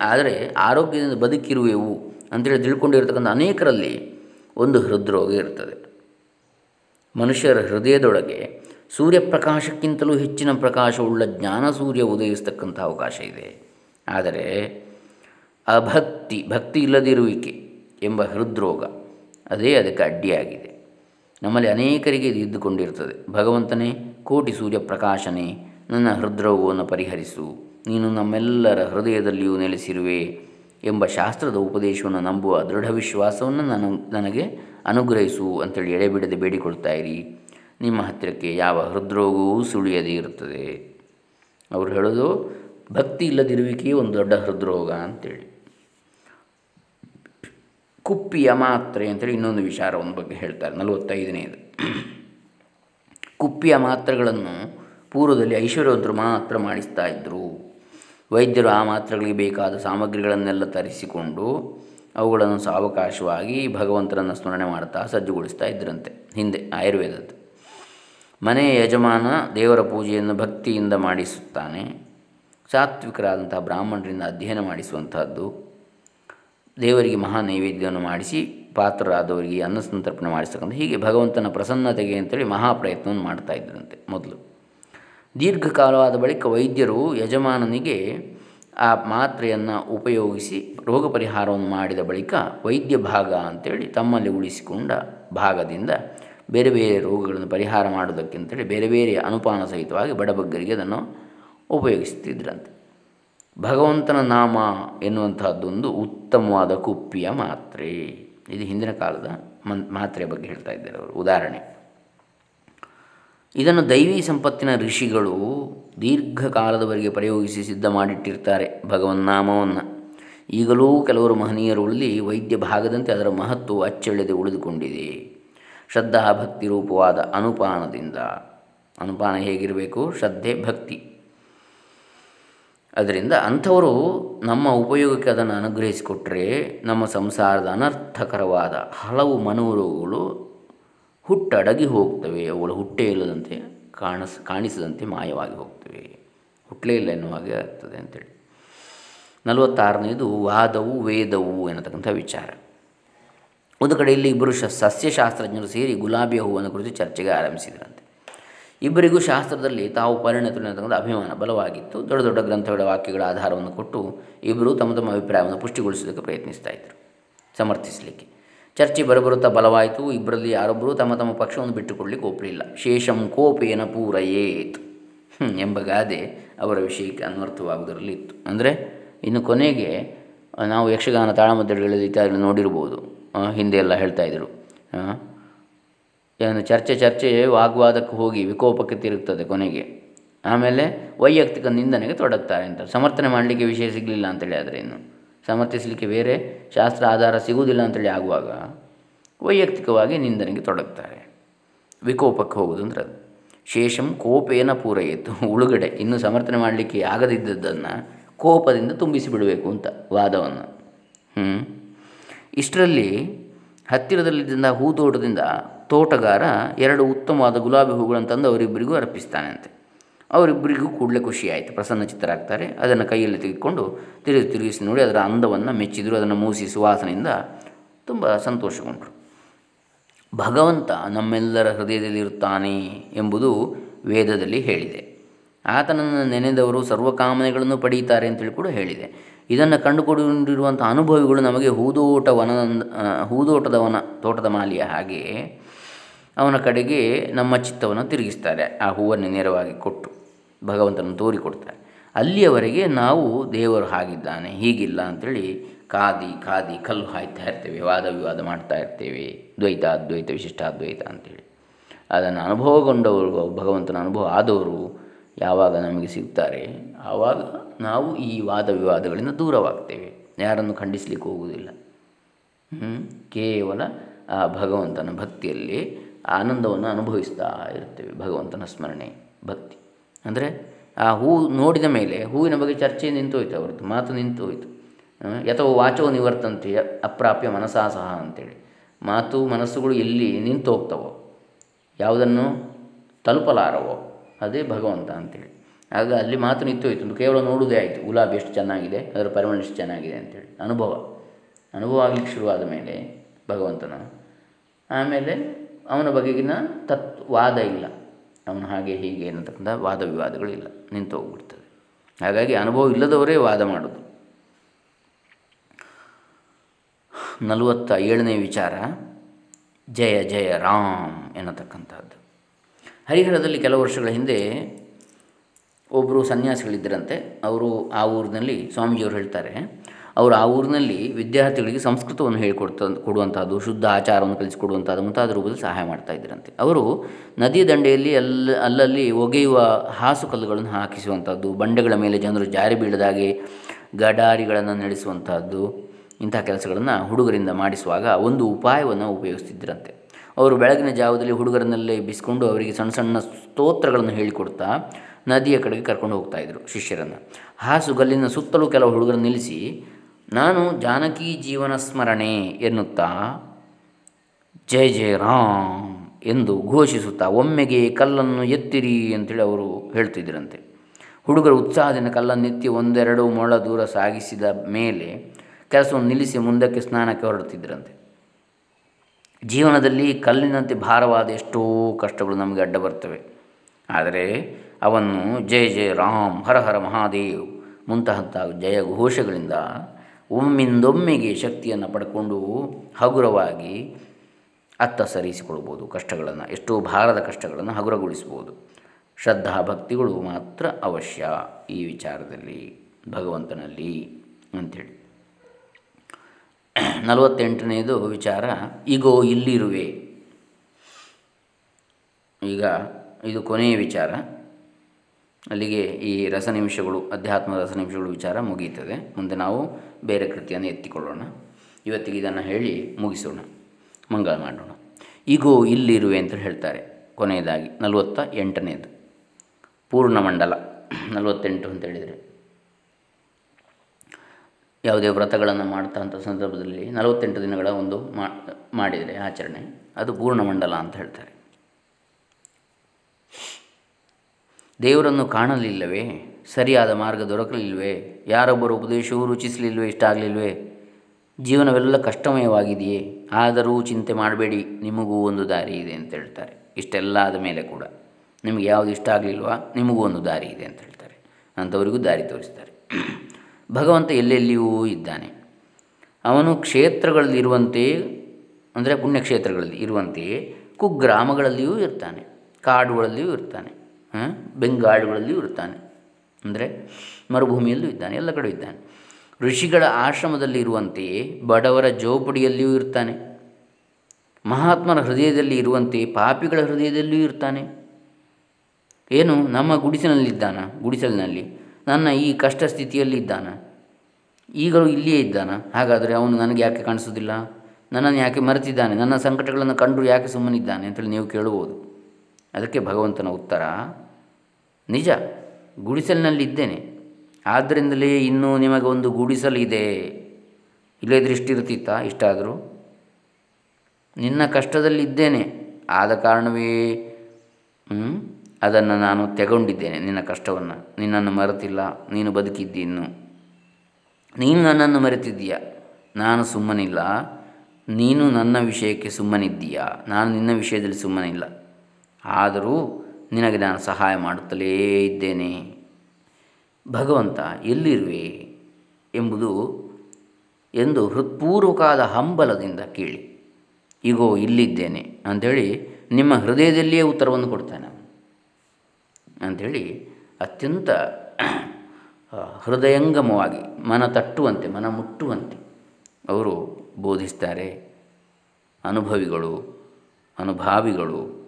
ಆದರೆ ಆರೋಗ್ಯದಿಂದ ಬದುಕಿರುವೆವು ಅಂತೇಳಿ ತಿಳ್ಕೊಂಡಿರ್ತಕ್ಕಂಥ ಅನೇಕರಲ್ಲಿ ಒಂದು ಹೃದ್ರೋಗ ಇರ್ತದೆ. ಮನುಷ್ಯರ ಹೃದಯದೊಳಗೆ ಸೂರ್ಯಪ್ರಕಾಶಕ್ಕಿಂತಲೂ ಹೆಚ್ಚಿನ ಪ್ರಕಾಶವುಳ್ಳ ಜ್ಞಾನ ಸೂರ್ಯ ಉದಯಿಸ್ತಕ್ಕಂಥ ಅವಕಾಶ ಇದೆ. ಆದರೆ ಅಭಕ್ತಿ, ಭಕ್ತಿ ಇಲ್ಲದಿರುವಿಕೆ ಎಂಬ ಹೃದ್ರೋಗ ಅದೇ ಅದಕ್ಕೆ ಅಡ್ಡಿಯಾಗಿದೆ. ನಮ್ಮಲ್ಲಿ ಅನೇಕರಿಗೆ ಇದು ಇದ್ದುಕೊಂಡಿರ್ತದೆ. ಭಗವಂತನೇ, ಕೋಟಿ ಸೂರ್ಯ ಪ್ರಕಾಶನೇ, ನನ್ನ ಹೃದ್ರೋಗವನ್ನು ಪರಿಹರಿಸು, ನೀನು ನಮ್ಮೆಲ್ಲರ ಹೃದಯದಲ್ಲಿಯೂ ನೆಲೆಸಿರುವೆ ಎಂಬ ಶಾಸ್ತ್ರದ ಉಪದೇಶವನ್ನು ನಂಬುವ ದೃಢ ವಿಶ್ವಾಸವನ್ನು ನಾನು, ನನಗೆ ಅನುಗ್ರಹಿಸು ಅಂತೇಳಿ ಎಡೆಬಿಡದೆ ಬೇಡಿಕೊಳ್ತಾ ಇರಿ. ನಿಮ್ಮ ಹತ್ತಿರಕ್ಕೆ ಯಾವ ಹೃದ್ರೋಗವೂ ಸುಳಿಯದೇ ಇರುತ್ತದೆ. ಅವರು ಹೇಳೋದು ಭಕ್ತಿ ಇಲ್ಲದಿರುವಿಕೆಯೇ ಒಂದು ದೊಡ್ಡ ಹೃದ್ರೋಗ ಅಂತೇಳಿ. ಕುಪ್ಪಿಯ ಮಾತ್ರೆ ಅಂತೇಳಿ ಇನ್ನೊಂದು ವಿಚಾರವನ್ನು ಬಗ್ಗೆ ಹೇಳ್ತಾರೆ, ನಲವತ್ತೈದನೇದು. ಕುಪ್ಪಿಯ ಮಾತ್ರೆಗಳನ್ನು ಪೂರ್ವದಲ್ಲಿ ಐಶ್ವರ್ಯವಂತರು ಮಾತ್ರ ಮಾಡಿಸ್ತಾ ಇದ್ದರು ವೈದ್ಯರು ಆ ಮಾತ್ರೆಗಳಿಗೆ ಬೇಕಾದ ಸಾಮಗ್ರಿಗಳನ್ನೆಲ್ಲ ತರಿಸಿಕೊಂಡು ಅವುಗಳನ್ನು ಸಾವಕಾಶವಾಗಿ ಭಗವಂತರನ್ನು ಸ್ಮರಣೆ ಮಾಡ್ತಾ ಸಜ್ಜುಗೊಳಿಸ್ತಾ ಇದ್ದರಂತೆ ಹಿಂದೆ ಆಯುರ್ವೇದದ್ದು. ಮನೆಯ ಯಜಮಾನ ದೇವರ ಪೂಜೆಯನ್ನು ಭಕ್ತಿಯಿಂದ ಮಾಡಿಸುತ್ತಾನೆ. ಸಾತ್ವಿಕರಾದಂತಹ ಬ್ರಾಹ್ಮಣರಿಂದ ಅಧ್ಯಯನ ಮಾಡಿಸುವಂತಹದ್ದು, ದೇವರಿಗೆ ಮಹಾ ನೈವೇದ್ಯವನ್ನು ಮಾಡಿಸಿ, ಪಾತ್ರರಾದವರಿಗೆ ಅನ್ನ ಸಂತರ್ಪಣೆ ಮಾಡಿಸ್ತಕ್ಕಂಥ ಹೀಗೆ ಭಗವಂತನ ಪ್ರಸನ್ನತೆಗೆ ಅಂತೇಳಿ ಮಹಾ ಪ್ರಯತ್ನವನ್ನು ಮಾಡ್ತಾ ಇದ್ದರಂತೆ ಮೊದಲು. ದೀರ್ಘಕಾಲವಾದ ಬಳಿಕ ವೈದ್ಯರು ಯಜಮಾನನಿಗೆ ಆ ಮಾತ್ರೆಯನ್ನು ಉಪಯೋಗಿಸಿ ರೋಗ ಪರಿಹಾರವನ್ನು ಮಾಡಿದ ಬಳಿಕ ವೈದ್ಯ ಭಾಗ ಅಂತೇಳಿ ತಮ್ಮಲ್ಲಿ ಉಳಿಸಿಕೊಂಡ ಭಾಗದಿಂದ ಬೇರೆ ಬೇರೆ ರೋಗಗಳನ್ನು ಪರಿಹಾರ ಮಾಡೋದಕ್ಕೆ ಅಂತೇಳಿ ಬೇರೆ ಬೇರೆ ಅನುಪಾನ ಸಹಿತವಾಗಿ ಬಡಬಗ್ಗರಿಗೆ ಅದನ್ನು ಉಪಯೋಗಿಸ್ತಿದ್ರಂತೆ. ಭಗವಂತನ ನಾಮ ಎನ್ನುವಂತಹದ್ದೊಂದು ಉತ್ತಮವಾದ ಕುಪ್ಪಿಯ ಮಾತ್ರೆ. ಇದು ಹಿಂದಿನ ಕಾಲದ ಮನ್, ಮಾತ್ರೆಯ ಬಗ್ಗೆ ಹೇಳ್ತಾ ಇದ್ದಾರೆ ಅವರು. ಉದಾಹರಣೆ. ಇದನ್ನು ದೈವಿ ಸಂಪತ್ತಿನ ಋಷಿಗಳು ದೀರ್ಘಕಾಲದವರೆಗೆ ಪ್ರಯೋಗಿಸಿ ಸಿದ್ಧ ಮಾಡಿಟ್ಟಿರ್ತಾರೆ ಭಗವನ್ನಾಮವನ್ನು ಈಗಲೂ ಕೆಲವರು ಮಹನೀಯರುಳ್ಳಿ ವೈದ್ಯ ಭಾಗದಂತೆ ಅದರ ಮಹತ್ವ ಅಚ್ಚಳಿದೆ ಉಳಿದುಕೊಂಡಿದೆ. ಶ್ರದ್ಧಾ ಭಕ್ತಿ ರೂಪವಾದ ಅನುಪಾನದಿಂದ. ಅನುಪಾನ ಹೇಗಿರಬೇಕು? ಶ್ರದ್ಧೆ ಭಕ್ತಿ. ಅದರಿಂದ ಅಂಥವರು ನಮ್ಮ ಉಪಯೋಗಕ್ಕೆ ಅದನ್ನು ಅನುಗ್ರಹಿಸಿಕೊಟ್ಟರೆ ನಮ್ಮ ಸಂಸಾರದ ಅನರ್ಥಕರವಾದ ಹಲವು ಮನೋರೋಗಗಳು ಹುಟ್ಟಡಗಿ ಹೋಗ್ತವೆ. ಅವುಗಳು ಹುಟ್ಟೇ ಇಲ್ಲದಂತೆ ಕಾಣಿಸ್, ಕಾಣಿಸದಂತೆ ಮಾಯವಾಗಿ ಹೋಗ್ತವೆ. ಹುಟ್ಟಲೇ ಇಲ್ಲ ಎನ್ನುವ ಹಾಗೆ ಆಗ್ತದೆ ಅಂತೇಳಿ. ನಲವತ್ತಾರನೇದು ವಾದವು ವೇದವು ಎನ್ನತಕ್ಕಂಥ ವಿಚಾರ. ಒಂದು ಕಡೆಯಲ್ಲಿ ಇಬ್ಬರು ಸಸ್ಯಶಾಸ್ತ್ರಜ್ಞರು ಸೇರಿ ಗುಲಾಬಿಯ ಹೂವನ್ನು ಕುರಿತು ಚರ್ಚೆಗೆ ಆರಂಭಿಸಿದ್ರಂತೆ. ಇಬ್ಬರಿಗೂ ಶಾಸ್ತ್ರದಲ್ಲಿ ತಾವು ಪರಿಣತರು ಎನ್ನತಕ್ಕಂಥ ಅಭಿಮಾನ ಬಲವಾಗಿತ್ತು. ದೊಡ್ಡ ದೊಡ್ಡ ಗ್ರಂಥಗಳ ವಾಕ್ಯಗಳ ಆಧಾರವನ್ನು ಕೊಟ್ಟು ಇಬ್ಬರು ತಮ್ಮ ತಮ್ಮ ಅಭಿಪ್ರಾಯವನ್ನು ಪುಷ್ಟಿಗೊಳಿಸೋದಕ್ಕೆ ಪ್ರಯತ್ನಿಸ್ತಾ ಇದ್ದರು ಸಮರ್ಥಿಸಲಿಕ್ಕೆ. ಚರ್ಚೆ ಬರಬರುತ್ತಾ ಬಲವಾಯಿತು. ಇಬ್ಬರಲ್ಲಿ ಯಾರೊಬ್ಬರೂ ತಮ್ಮ ತಮ್ಮ ಪಕ್ಷವನ್ನು ಬಿಟ್ಟುಕೊಳ್ಳಲಿಕ್ಕೆ ಒಪ್ಪಲಿಲ್ಲ ಶೇಷಂ ಕೋಪೇನ ಪೂರಯೇತ್. ಎಂಬ ಗಾದೆ ಅವರ ವಿಷಯಕ್ಕೆ ಅನ್ವರ್ಥವಾಗುವುದರಲ್ಲಿ ಇತ್ತು ಅಂದರೆ ಇನ್ನು ಕೊನೆಗೆ ನಾವು ಯಕ್ಷಗಾನ ತಾಳಮದ್ದಳೆಗಳಲ್ಲಿ ಇತ್ಯಾದಿ ನೋಡಿರ್ಬೋದು. ಹಿಂದೆ ಎಲ್ಲ ಹೇಳ್ತಾಯಿದ್ರು ಏನು ಚರ್ಚೆ ಚರ್ಚೆ ವಾಗ್ವಾದಕ್ಕೆ ಹೋಗಿ ವಿಕೋಪಕ್ಕೆ ತಿರುಗ್ತದೆ ಕೊನೆಗೆ. ಆಮೇಲೆ ವೈಯಕ್ತಿಕ ನಿಂದನೆಗೆ ತೊಡಗ್ತಾರೆ ಅಂತ. ಸಮರ್ಥನೆ ಮಾಡಲಿಕ್ಕೆ ವಿಷಯ ಸಿಗಲಿಲ್ಲ ಅಂತೇಳಿ ಆದರೆ ಇನ್ನು. ಸಮರ್ಥಿಸಲಿಕ್ಕೆ ಬೇರೆ ಶಾಸ್ತ್ರ ಆಧಾರ ಸಿಗುವುದಿಲ್ಲ ಅಂತೇಳಿ ಆಗುವಾಗ ವೈಯಕ್ತಿಕವಾಗಿ ನಿಂದನೆಗೆ ತೊಡಗ್ತಾರೆ. ವಿಕೋಪಕ್ಕೆ ಹೋಗುವುದು ಅಂದ್ರೆ ಅದು. ಶೇಷಂ ಕೋಪೇನ ಪೂರೈಯಿತು. ಉಳುಗಡೆ, ಇನ್ನು ಸಮರ್ಥನೆ ಮಾಡಲಿಕ್ಕೆ ಆಗದಿದ್ದದ್ದನ್ನು ಕೋಪದಿಂದ ತುಂಬಿಸಿ ಬಿಡಬೇಕು ಅಂತ ವಾದವನ್ನು. ಹ್ಞೂ ಇಷ್ಟರಲ್ಲಿ ಹತ್ತಿರದಲ್ಲಿದ್ದ ಹೂತೋಟದಿಂದ ತೋಟಗಾರ ಎರಡು ಉತ್ತಮವಾದ ಗುಲಾಬಿ ಹೂಗಳನ್ನು ತಂದು ಅವರಿಬ್ಬರಿಗೂ ಅರ್ಪಿಸ್ತಾನಂತೆ. ಅವರಿಬ್ಬರಿಗೂ ಕೂಡಲೇ ಖುಷಿಯಾಯಿತು. ಪ್ರಸನ್ನ ಚಿತ್ತರಾಗ್ತಾರೆ. ಅದನ್ನು ಕೈಯಲ್ಲಿ ತೆಗೆದುಕೊಂಡು ತಿರುಗಿ ತಿರುಗಿಸಿ ನೋಡಿ ಅದರ ಅಂದವನ್ನು ಮೆಚ್ಚಿದರು, ಅದನ್ನು ಮೂಸಿ ಸುವಾಸನೆಯಿಂದ ತುಂಬ ಸಂತೋಷಗೊಂಡರು. ಭಗವಂತ ನಮ್ಮೆಲ್ಲರ ಹೃದಯದಲ್ಲಿರುತ್ತಾನೆ ಎಂಬುದು ವೇದದಲ್ಲಿ ಹೇಳಿದೆ. ಆತನನ್ನು ನೆನೆದವರು ಸರ್ವಕಾಮನೆಗಳನ್ನು ಪಡೆಯುತ್ತಾರೆ ಅಂತೇಳಿ ಕೂಡ ಹೇಳಿದೆ. ಇದನ್ನು ಕಂಡುಕೊಂಡಿರುವಂಥ ಅನುಭವಿಗಳು ನಮಗೆ ಹೂದೋಟ ವನ ಹೂದೋಟದ ವನ, ತೋಟದ ಮಾಲಿಯ ಹಾಗೆ ಅವನ ಕಡೆಗೆ ನಮ್ಮ ಚಿತ್ತವನ್ನು ತಿರುಗಿಸ್ತಾರೆ. ಆ ಹೂವನ್ನು ನೇರವಾಗಿ ಕೊಟ್ಟು ಭಗವಂತನನ್ನು ತೋರಿಕೊಡ್ತಾರೆ. ಅಲ್ಲಿಯವರೆಗೆ ನಾವು ದೇವರು ಹಾಗಿದ್ದಾನೆ, ಹೀಗಿಲ್ಲ ಅಂಥೇಳಿ ಕಾದಿ ಕಾದಿ ಕಲ್ಲು ಹಾಯ್ತಾ ಇರ್ತೇವೆ, ವಾದ ವಿವಾದ ಮಾಡ್ತಾ ಇರ್ತೇವೆ, ದ್ವೈತ, ಅದ್ವೈತ, ವಿಶಿಷ್ಟ ಅದ್ವೈತ ಅಂಥೇಳಿ ಅದನ್ನು ಅನುಭವಗೊಂಡವರು, ಭಗವಂತನ ಅನುಭವ ಆದವರು ಯಾವಾಗ ನಮಗೆ ಸಿಗ್ತಾರೆ? ಆವಾಗ ನಾವು ಈ ವಾದ ವಿವಾದಗಳಿಂದ ದೂರವಾಗ್ತೇವೆ. ಯಾರನ್ನು ಖಂಡಿಸಲಿಕ್ಕೆ ಹೋಗುವುದಿಲ್ಲ. ಕೇವಲ ಆ ಭಗವಂತನ ಭಕ್ತಿಯಲ್ಲಿ ಆನಂದವನ್ನು ಅನುಭವಿಸ್ತಾ ಇರ್ತೇವೆ ಭಗವಂತನ ಸ್ಮರಣೆ, ಭಕ್ತಿ. ಅಂದರೆ ಆ ಹೂ ನೋಡಿದ ಮೇಲೆ, ಹೂವಿನ ಬಗ್ಗೆ ಚರ್ಚೆ ನಿಂತು ಹೋಯ್ತು ಅವ್ರದ್ದು, ಮಾತು ನಿಂತು ಹೋಯಿತು. ಯಥೋ ವಾಚೋ ನಿವರ್ತಂತೆ, ಅಪ್ರಾಪ್ಯ ಮನಸಾ ಸಹ ಅಂತೇಳಿ. ಮಾತು ಮನಸ್ಸುಗಳು ಎಲ್ಲಿ ನಿಂತು ಹೋಗ್ತವೋ, ಯಾವುದನ್ನು ತಲುಪಲಾರವೋ, ಅದೇ ಭಗವಂತ ಅಂತೇಳಿ. ಆಗ ಅಲ್ಲಿ ಮಾತು ನಿಂತು ಹೋಯಿತು ಕೇವಲ ನೋಡುವುದೇ ಆಯಿತು, ಗುಲಾಬಿ ಎಷ್ಟು ಚೆನ್ನಾಗಿದೆ, ಅದರ ಪರಿಮಳ ಎಷ್ಟು ಚೆನ್ನಾಗಿದೆ ಅಂತೇಳಿ. ಅನುಭವ. ಅನುಭವ ಆಗಲಿಕ್ಕೆ ಶುರುವಾದ ಮೇಲೆ ಭಗವಂತನ, ಆಮೇಲೆ ಅವನ ಬಗೆಗಿನ ತತ್ ವಾದ ಇಲ್ಲ. ಅವನು ಹಾಗೆ ಹೀಗೆ ಅನ್ನತಕ್ಕಂಥ ವಾದ ವಿವಾದಗಳಿಲ್ಲ ನಿಂತು ಹೋಗ್ಬಿಡ್ತದೆ. ಹಾಗಾಗಿ ಅನುಭವ ಇಲ್ಲದವರೇ ವಾದ ಮಾಡೋದು. ನಲವತ್ತ ಏಳನೇ ವಿಚಾರ, ಜಯ ಜಯ ರಾಮ್ ಎನ್ನತಕ್ಕಂಥದ್ದು ಹರಿಹರದಲ್ಲಿ ಕೆಲವು ವರ್ಷಗಳ ಹಿಂದೆ ಒಬ್ಬರು ಸನ್ಯಾಸಿಗಳಿದ್ದರಂತೆ, ಅವರು ಆ ಊರಿನಲ್ಲಿ ಸ್ವಾಮೀಜಿಯವರು ಹೇಳ್ತಾರೆ ಅವರು ಆ ಊರಿನಲ್ಲಿ ವಿದ್ಯಾರ್ಥಿಗಳಿಗೆ ಸಂಸ್ಕೃತವನ್ನು ಹೇಳಿಕೊಡ್ತ ಕೊಡುವಂಥದ್ದು ಶುದ್ಧ ಆಚಾರವನ್ನು ಕಲಿಸಿಕೊಡುವಂಥದ್ದು ಮುಂತಾದ ರೂಪದಲ್ಲಿ ಸಹಾಯ ಮಾಡ್ತಾ ಇದ್ದರಂತೆ ಅವರು ನದಿಯ ದಂಡೆಯಲ್ಲಿ ಅಲ್ಲ, ಅಲ್ಲಲ್ಲಿ ಒಗೆಯುವ ಹಾಸು ಕಲ್ಲುಗಳನ್ನು ಹಾಕಿಸುವಂಥದ್ದು ಬಂಡೆಗಳ ಮೇಲೆ ಜನರು ಜಾರಿ ಬೀಳದಾಗೆ ಗಡಾರಿಗಳನ್ನು ನಡೆಸುವಂಥದ್ದು ಇಂಥ ಕೆಲಸಗಳನ್ನು ಹುಡುಗರಿಂದ ಮಾಡಿಸುವಾಗ ಒಂದು ಉಪಾಯವನ್ನು ಉಪಯೋಗಿಸ್ತಿದ್ದರಂತೆ ಅವರು ಬೆಳಗಿನ ಜಾವದಲ್ಲಿ ಹುಡುಗರನ್ನಲ್ಲೇ ಬಿಸಿಕೊಂಡು ಅವರಿಗೆ ಸಣ್ಣ ಸಣ್ಣ ಸ್ತೋತ್ರಗಳನ್ನು ಹೇಳಿಕೊಡ್ತಾ ನದಿಯ ಕಡೆಗೆ ಕರ್ಕೊಂಡು ಹೋಗ್ತಾಯಿದ್ರು ಶಿಷ್ಯರನ್ನು. ಹಾಸುಗಲ್ಲಿನ ಸುತ್ತಲೂ ಕೆಲವು ಹುಡುಗರನ್ನು ನಿಲ್ಲಿಸಿ ನಾನು ಜಾನಕಿ ಜೀವನ ಸ್ಮರಣೆ ಎನ್ನುತ್ತಾ ಜಯ ಜಯ ರಾಮ್ ಎಂದು ಘೋಷಿಸುತ್ತಾ ಒಮ್ಮೆಗೆ ಕಲ್ಲನ್ನು ಎತ್ತಿರಿ ಅಂತೇಳಿ ಅವರು ಹೇಳ್ತಿದ್ದರಂತೆ ಹುಡುಗರು ಉತ್ಸಾಹದಿಂದ ಕಲ್ಲನ್ನು ಎತ್ತಿ ಒಂದೆರಡು ಮೊಳ ದೂರ ಸಾಗಿಸಿದ ಮೇಲೆ ಕೆಲಸವನ್ನು ನಿಲ್ಲಿಸಿ ಮುಂದಕ್ಕೆ ಸ್ನಾನಕ್ಕೆ ಹೊರಡುತ್ತಿದ್ದರಂತೆ. ಜೀವನದಲ್ಲಿ ಕಲ್ಲಿನಂತೆ ಭಾರವಾದ ಎಷ್ಟೋ ಕಷ್ಟಗಳು ನಮಗೆ ಅಡ್ಡ ಬರ್ತವೆ. ಆದರೆ ಅವನ್ನು ಜಯ ಜಯ ರಾಮ್ ಹರ ಹರ ಮಹಾದೇವ್ ಮುಂತಹಂಥ ಜಯ ಘೋಷಗಳಿಂದ ಒಮ್ಮಿಂದೊಮ್ಮೆಗೆ ಶಕ್ತಿಯನ್ನು ಪಡ್ಕೊಂಡು ಹಗುರವಾಗಿ ಅತ್ತ ಸರಿಸಿಕೊಳ್ಬೋದು ಕಷ್ಟಗಳನ್ನು, ಎಷ್ಟೋ ಭಾರದ ಕಷ್ಟಗಳನ್ನು ಹಗುರಗೊಳಿಸ್ಬೋದು ಶ್ರದ್ಧಾ ಭಕ್ತಿಗಳು ಮಾತ್ರ ಅವಶ್ಯ ಈ ವಿಚಾರದಲ್ಲಿ ಭಗವಂತನಲ್ಲಿ ಅಂಥೇಳಿ. ನಲವತ್ತೆಂಟನೆಯದು ವಿಚಾರ ಈಗೋ ಇಲ್ಲಿರುವೆ. ಈಗ ಇದು ಕೊನೆಯ ವಿಚಾರ. ಅಲ್ಲಿಗೆ ಈ ರಸನಿಮಿಷಗಳು ಅಧ್ಯಾತ್ಮ ರಸನಿಮಿಷಗಳು ವಿಚಾರ ಮುಗಿಯುತ್ತದೆ. ಮುಂದೆ ನಾವು ಬೇರೆ ಕೃತಿಯನ್ನು ಎತ್ತಿಕೊಳ್ಳೋಣ. ಇವತ್ತಿಗೆ ಇದನ್ನು ಹೇಳಿ ಮುಗಿಸೋಣ. ಮಂಗಳ ಮಾಡೋಣ. ಈಗೋ ಇಲ್ಲಿರುವೆ ಅಂತ ಹೇಳ್ತಾರೆ. ಕೊನೆಯದಾಗಿ, ನಲವತ್ತ ಎಂಟನೇದು. ಪೂರ್ಣಮಂಡಲ. ನಲವತ್ತೆಂಟು ಅಂತ ಹೇಳಿದರೆ. ಯಾವುದೇ ವ್ರತಗಳನ್ನು ಮಾಡ್ತಂಥ ಸಂದರ್ಭದಲ್ಲಿ ನಲವತ್ತೆಂಟು ದಿನಗಳ ಒಂದು ಮಾಡಿದರೆ ಆಚರಣೆ. ಅದು ಪೂರ್ಣಮಂಡಲ ಅಂತ ಹೇಳ್ತಾರೆ. ದೇವರನ್ನು ಕಾಣಲಿಲ್ಲವೇ? ಸರಿಯಾದ ಮಾರ್ಗ ದೊರಕಲಿಲ್ವೇ ಯಾರೊಬ್ಬರು ಉಪದೇಶವೂ ರುಚಿಸಲಿಲ್ವೇ ಇಷ್ಟ ಆಗಲಿಲ್ವೇ ಜೀವನವೆಲ್ಲ ಕಷ್ಟಮಯವಾಗಿದೆಯೇ? ಆದರೂ ಚಿಂತೆ ಮಾಡಬೇಡಿ, ನಿಮಗೂ ಒಂದು ದಾರಿ ಇದೆ ಅಂತ ಹೇಳ್ತಾರೆ. ಇಷ್ಟೆಲ್ಲ ಆದ ಮೇಲೆ ಕೂಡ ನಿಮಗೆ ಯಾವುದು ಇಷ್ಟ ಆಗಲಿಲ್ವಾ? ನಿಮಗೂ ಒಂದು ದಾರಿ ಇದೆ ಅಂತ ಹೇಳ್ತಾರೆ. ಅಂಥವರಿಗೂ ದಾರಿ ತೋರಿಸ್ತಾರೆ. ಭಗವಂತ ಎಲ್ಲೆಲ್ಲಿಯೂ ಇದ್ದಾನೆ. ಅವನು ಕ್ಷೇತ್ರಗಳಲ್ಲಿ ಇರುವಂತೆ, ಅಂದರೆ ಪುಣ್ಯಕ್ಷೇತ್ರಗಳಲ್ಲಿ ಇರುವಂತೆಯೇ ಕುಗ್ರಾಮಗಳಲ್ಲಿಯೂ ಇರ್ತಾನೆ. ಕಾಡುಗಳಲ್ಲಿಯೂ ಇರ್ತಾನೆ. ಬೆಂಗಾಡುಗಳಲ್ಲಿಯೂ ಇರ್ತಾನೆ. ಅಂದರೆ ಮರುಭೂಮಿಯಲ್ಲೂ ಇದ್ದಾನೆ, ಎಲ್ಲ ಕಡೆ ಇದ್ದಾನೆ. ಋಷಿಗಳ ಆಶ್ರಮದಲ್ಲಿ ಇರುವಂತೆಯೇ ಬಡವರ ಜೋಪಡಿಯಲ್ಲಿಯೂ ಇರ್ತಾನೆ. ಮಹಾತ್ಮರ ಹೃದಯದಲ್ಲಿ ಇರುವಂತೆ ಪಾಪಿಗಳ ಹೃದಯದಲ್ಲಿಯೂ ಇರ್ತಾನೆ. ಏನು? ನಮ್ಮ ಗುಡಿಸಲಿನಲ್ಲಿದ್ದಾನ ಗುಡಿಸಲಿನಲ್ಲಿ. ನನ್ನ ಈ ಕಷ್ಟ ಸ್ಥಿತಿಯಲ್ಲಿ ಇದ್ದಾನ. ಈಗಲೂ ಇಲ್ಲಿಯೇ ಇದ್ದಾನ. ಹಾಗಾದರೆ ಅವನು ನನಗೆ ಯಾಕೆ ಕಾಣಿಸೋದಿಲ್ಲ ನನ್ನನ್ನು ಯಾಕೆ ಮರೆತಿದ್ದಾನೆ? ನನ್ನ ಸಂಕಟಗಳನ್ನು ಕಂಡು ಯಾಕೆ ಸುಮ್ಮನಿದ್ದಾನೆ ಅಂತೇಳಿ ನೀವು ಕೇಳಬಹುದು. ಅದಕ್ಕೆ ಭಗವಂತನ ಉತ್ತರ, ನಿಜ. ಗುಡಿಸಲಿನಲ್ಲಿದ್ದೇನೆ. ಆದ್ದರಿಂದಲೇ ಇನ್ನೂ ಒಂದು ಗುಡಿಸಲಿದೆ. ಇಲ್ಲೇ ದೃಷ್ಟಿ ಇರುತ್ತಿತ್ತಾ ಇಷ್ಟಾದರೂ? ನಿನ್ನ ಕಷ್ಟದಲ್ಲಿದ್ದೇನೆ. ಆದ ಕಾರಣವೇ ಅದನ್ನು ನಾನು ತೆಗೊಂಡಿದ್ದೇನೆ. ನಿನ್ನ ಕಷ್ಟವನ್ನು. ನಿನ್ನನ್ನು ಮರೆತಿಲ್ಲ. ನೀನು ಬದುಕಿದ್ದೀನು ನೀನು ನನ್ನನ್ನು ಮರೆತಿದ್ದೀಯ? ನಾನು ಸುಮ್ಮನಿಲ್ಲ. ನೀನು ನನ್ನ ವಿಷಯಕ್ಕೆ ಸುಮ್ಮನಿದ್ದೀಯ? ನಾನು ನಿನ್ನ ವಿಷಯದಲ್ಲಿ ಸುಮ್ಮನಿಲ್ಲ. ಆದರೂ ನಿನಗೆ ನಾನು ಸಹಾಯ ಮಾಡುತ್ತಲೇ ಇದ್ದೇನೆ. ಭಗವಂತ ಎಲ್ಲಿರುವೆ ಎಂಬುದು ಎಂದು ಹೃತ್ಪೂರ್ವಕಾದ ಹಂಬಲದಿಂದ ಕೇಳಿ. ಈಗೋ ಇಲ್ಲಿದ್ದೇನೆ ಅಂಥೇಳಿ ನಿಮ್ಮ ಹೃದಯದಲ್ಲಿಯೇ ಉತ್ತರವನ್ನು ಕೊಡ್ತಾನೆ. ಅಂಥೇಳಿ ಅತ್ಯಂತ ಹೃದಯಂಗಮವಾಗಿ ಮನ ತಟ್ಟುವಂತೆ, ಮನ ಮುಟ್ಟುವಂತೆ ಅವರು ಬೋಧಿಸ್ತಾರೆ. ಅನುಭವಿಗಳು, ಅನುಭಾವಿಗಳು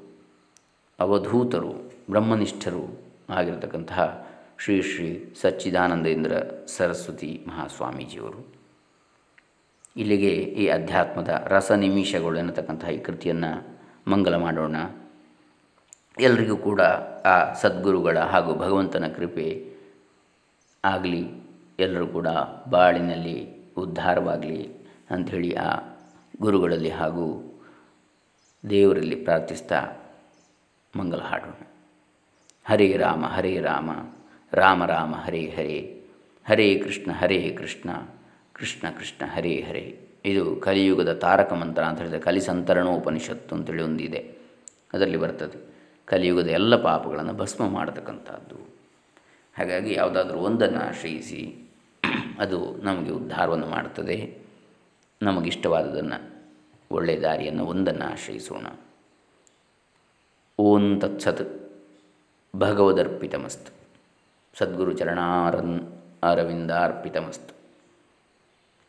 ಅವಧೂತರು, ಬ್ರಹ್ಮನಿಷ್ಠರು ಆಗಿರತಕ್ಕಂತಹ ಶ್ರೀ ಶ್ರೀ ಸಚ್ಚಿದಾನಂದೇಂದ್ರ ಸರಸ್ವತಿ ಮಹಾಸ್ವಾಮೀಜಿಯವರು. ಇಲ್ಲಿಗೆ ಈ ಅಧ್ಯಾತ್ಮದ ರಸ ನಿಮಿಷಗಳು ಎನ್ನತಕ್ಕಂತಹ ಈ ಕೃತಿಯನ್ನು ಮಂಗಲ ಮಾಡೋಣ. ಎಲ್ರಿಗೂ ಕೂಡ ಆ ಸದ್ಗುರುಗಳ ಹಾಗೂ ಭಗವಂತನ ಕೃಪೆ ಆಗಲಿ ಎಲ್ಲರೂ ಕೂಡ ಬಾಳಿನಲ್ಲಿ ಉದ್ಧಾರವಾಗಲಿ ಅಂಥೇಳಿ ಆ ಗುರುಗಳಲ್ಲಿ ಹಾಗೂ ದೇವರಲ್ಲಿ ಪ್ರಾರ್ಥಿಸ್ತಾ ಮಂಗಲ ಹಾಡೋಣ ಹರೇ ರಾಮ ಹರೇ ರಾಮ ರಾಮ ರಾಮ, ಹರೇ ಹರೇ ಹರೇ ಕೃಷ್ಣ ಹರೇ ಕೃಷ್ಣ ಕೃಷ್ಣ ಕೃಷ್ಣ, ಹರೇ ಹರೇ. ಇದು ಕಲಿಯುಗದ ತಾರಕ ಮಂತ್ರ ಅಂತ ಹೇಳಿದರೆ ಕಲಿಸಂತರಣೋಪನಿಷತ್ತು ಅಂತೇಳಿ ಒಂದಿದೆ. ಅದರಲ್ಲಿ ಬರ್ತದೆ. ಕಲಿಯುಗದ ಎಲ್ಲ ಪಾಪಗಳನ್ನು ಭಸ್ಮ ಮಾಡತಕ್ಕಂಥದ್ದು. ಹಾಗಾಗಿ ಯಾವುದಾದ್ರೂ ಒಂದನ್ನು ಆಶ್ರಯಿಸಿ ಅದು ನಮಗೆ ಉದ್ಧಾರವನ್ನು ಮಾಡುತ್ತದೆ ನಮಗಿಷ್ಟವಾದದನ್ನು ಒಳ್ಳೆಯ ದಾರಿಯನ್ನು ಒಂದನ್ನು ಆಶ್ರಯಿಸೋಣ. ಓಂ ತತ್ಸತ್ ಭಗವದರ್ಪಿತಮಸ್ತು. ಸದ್ಗುರುಚರಣಾರನ್ ಅರವಿಂದಾರ್ಪಿತಮಸ್ತು.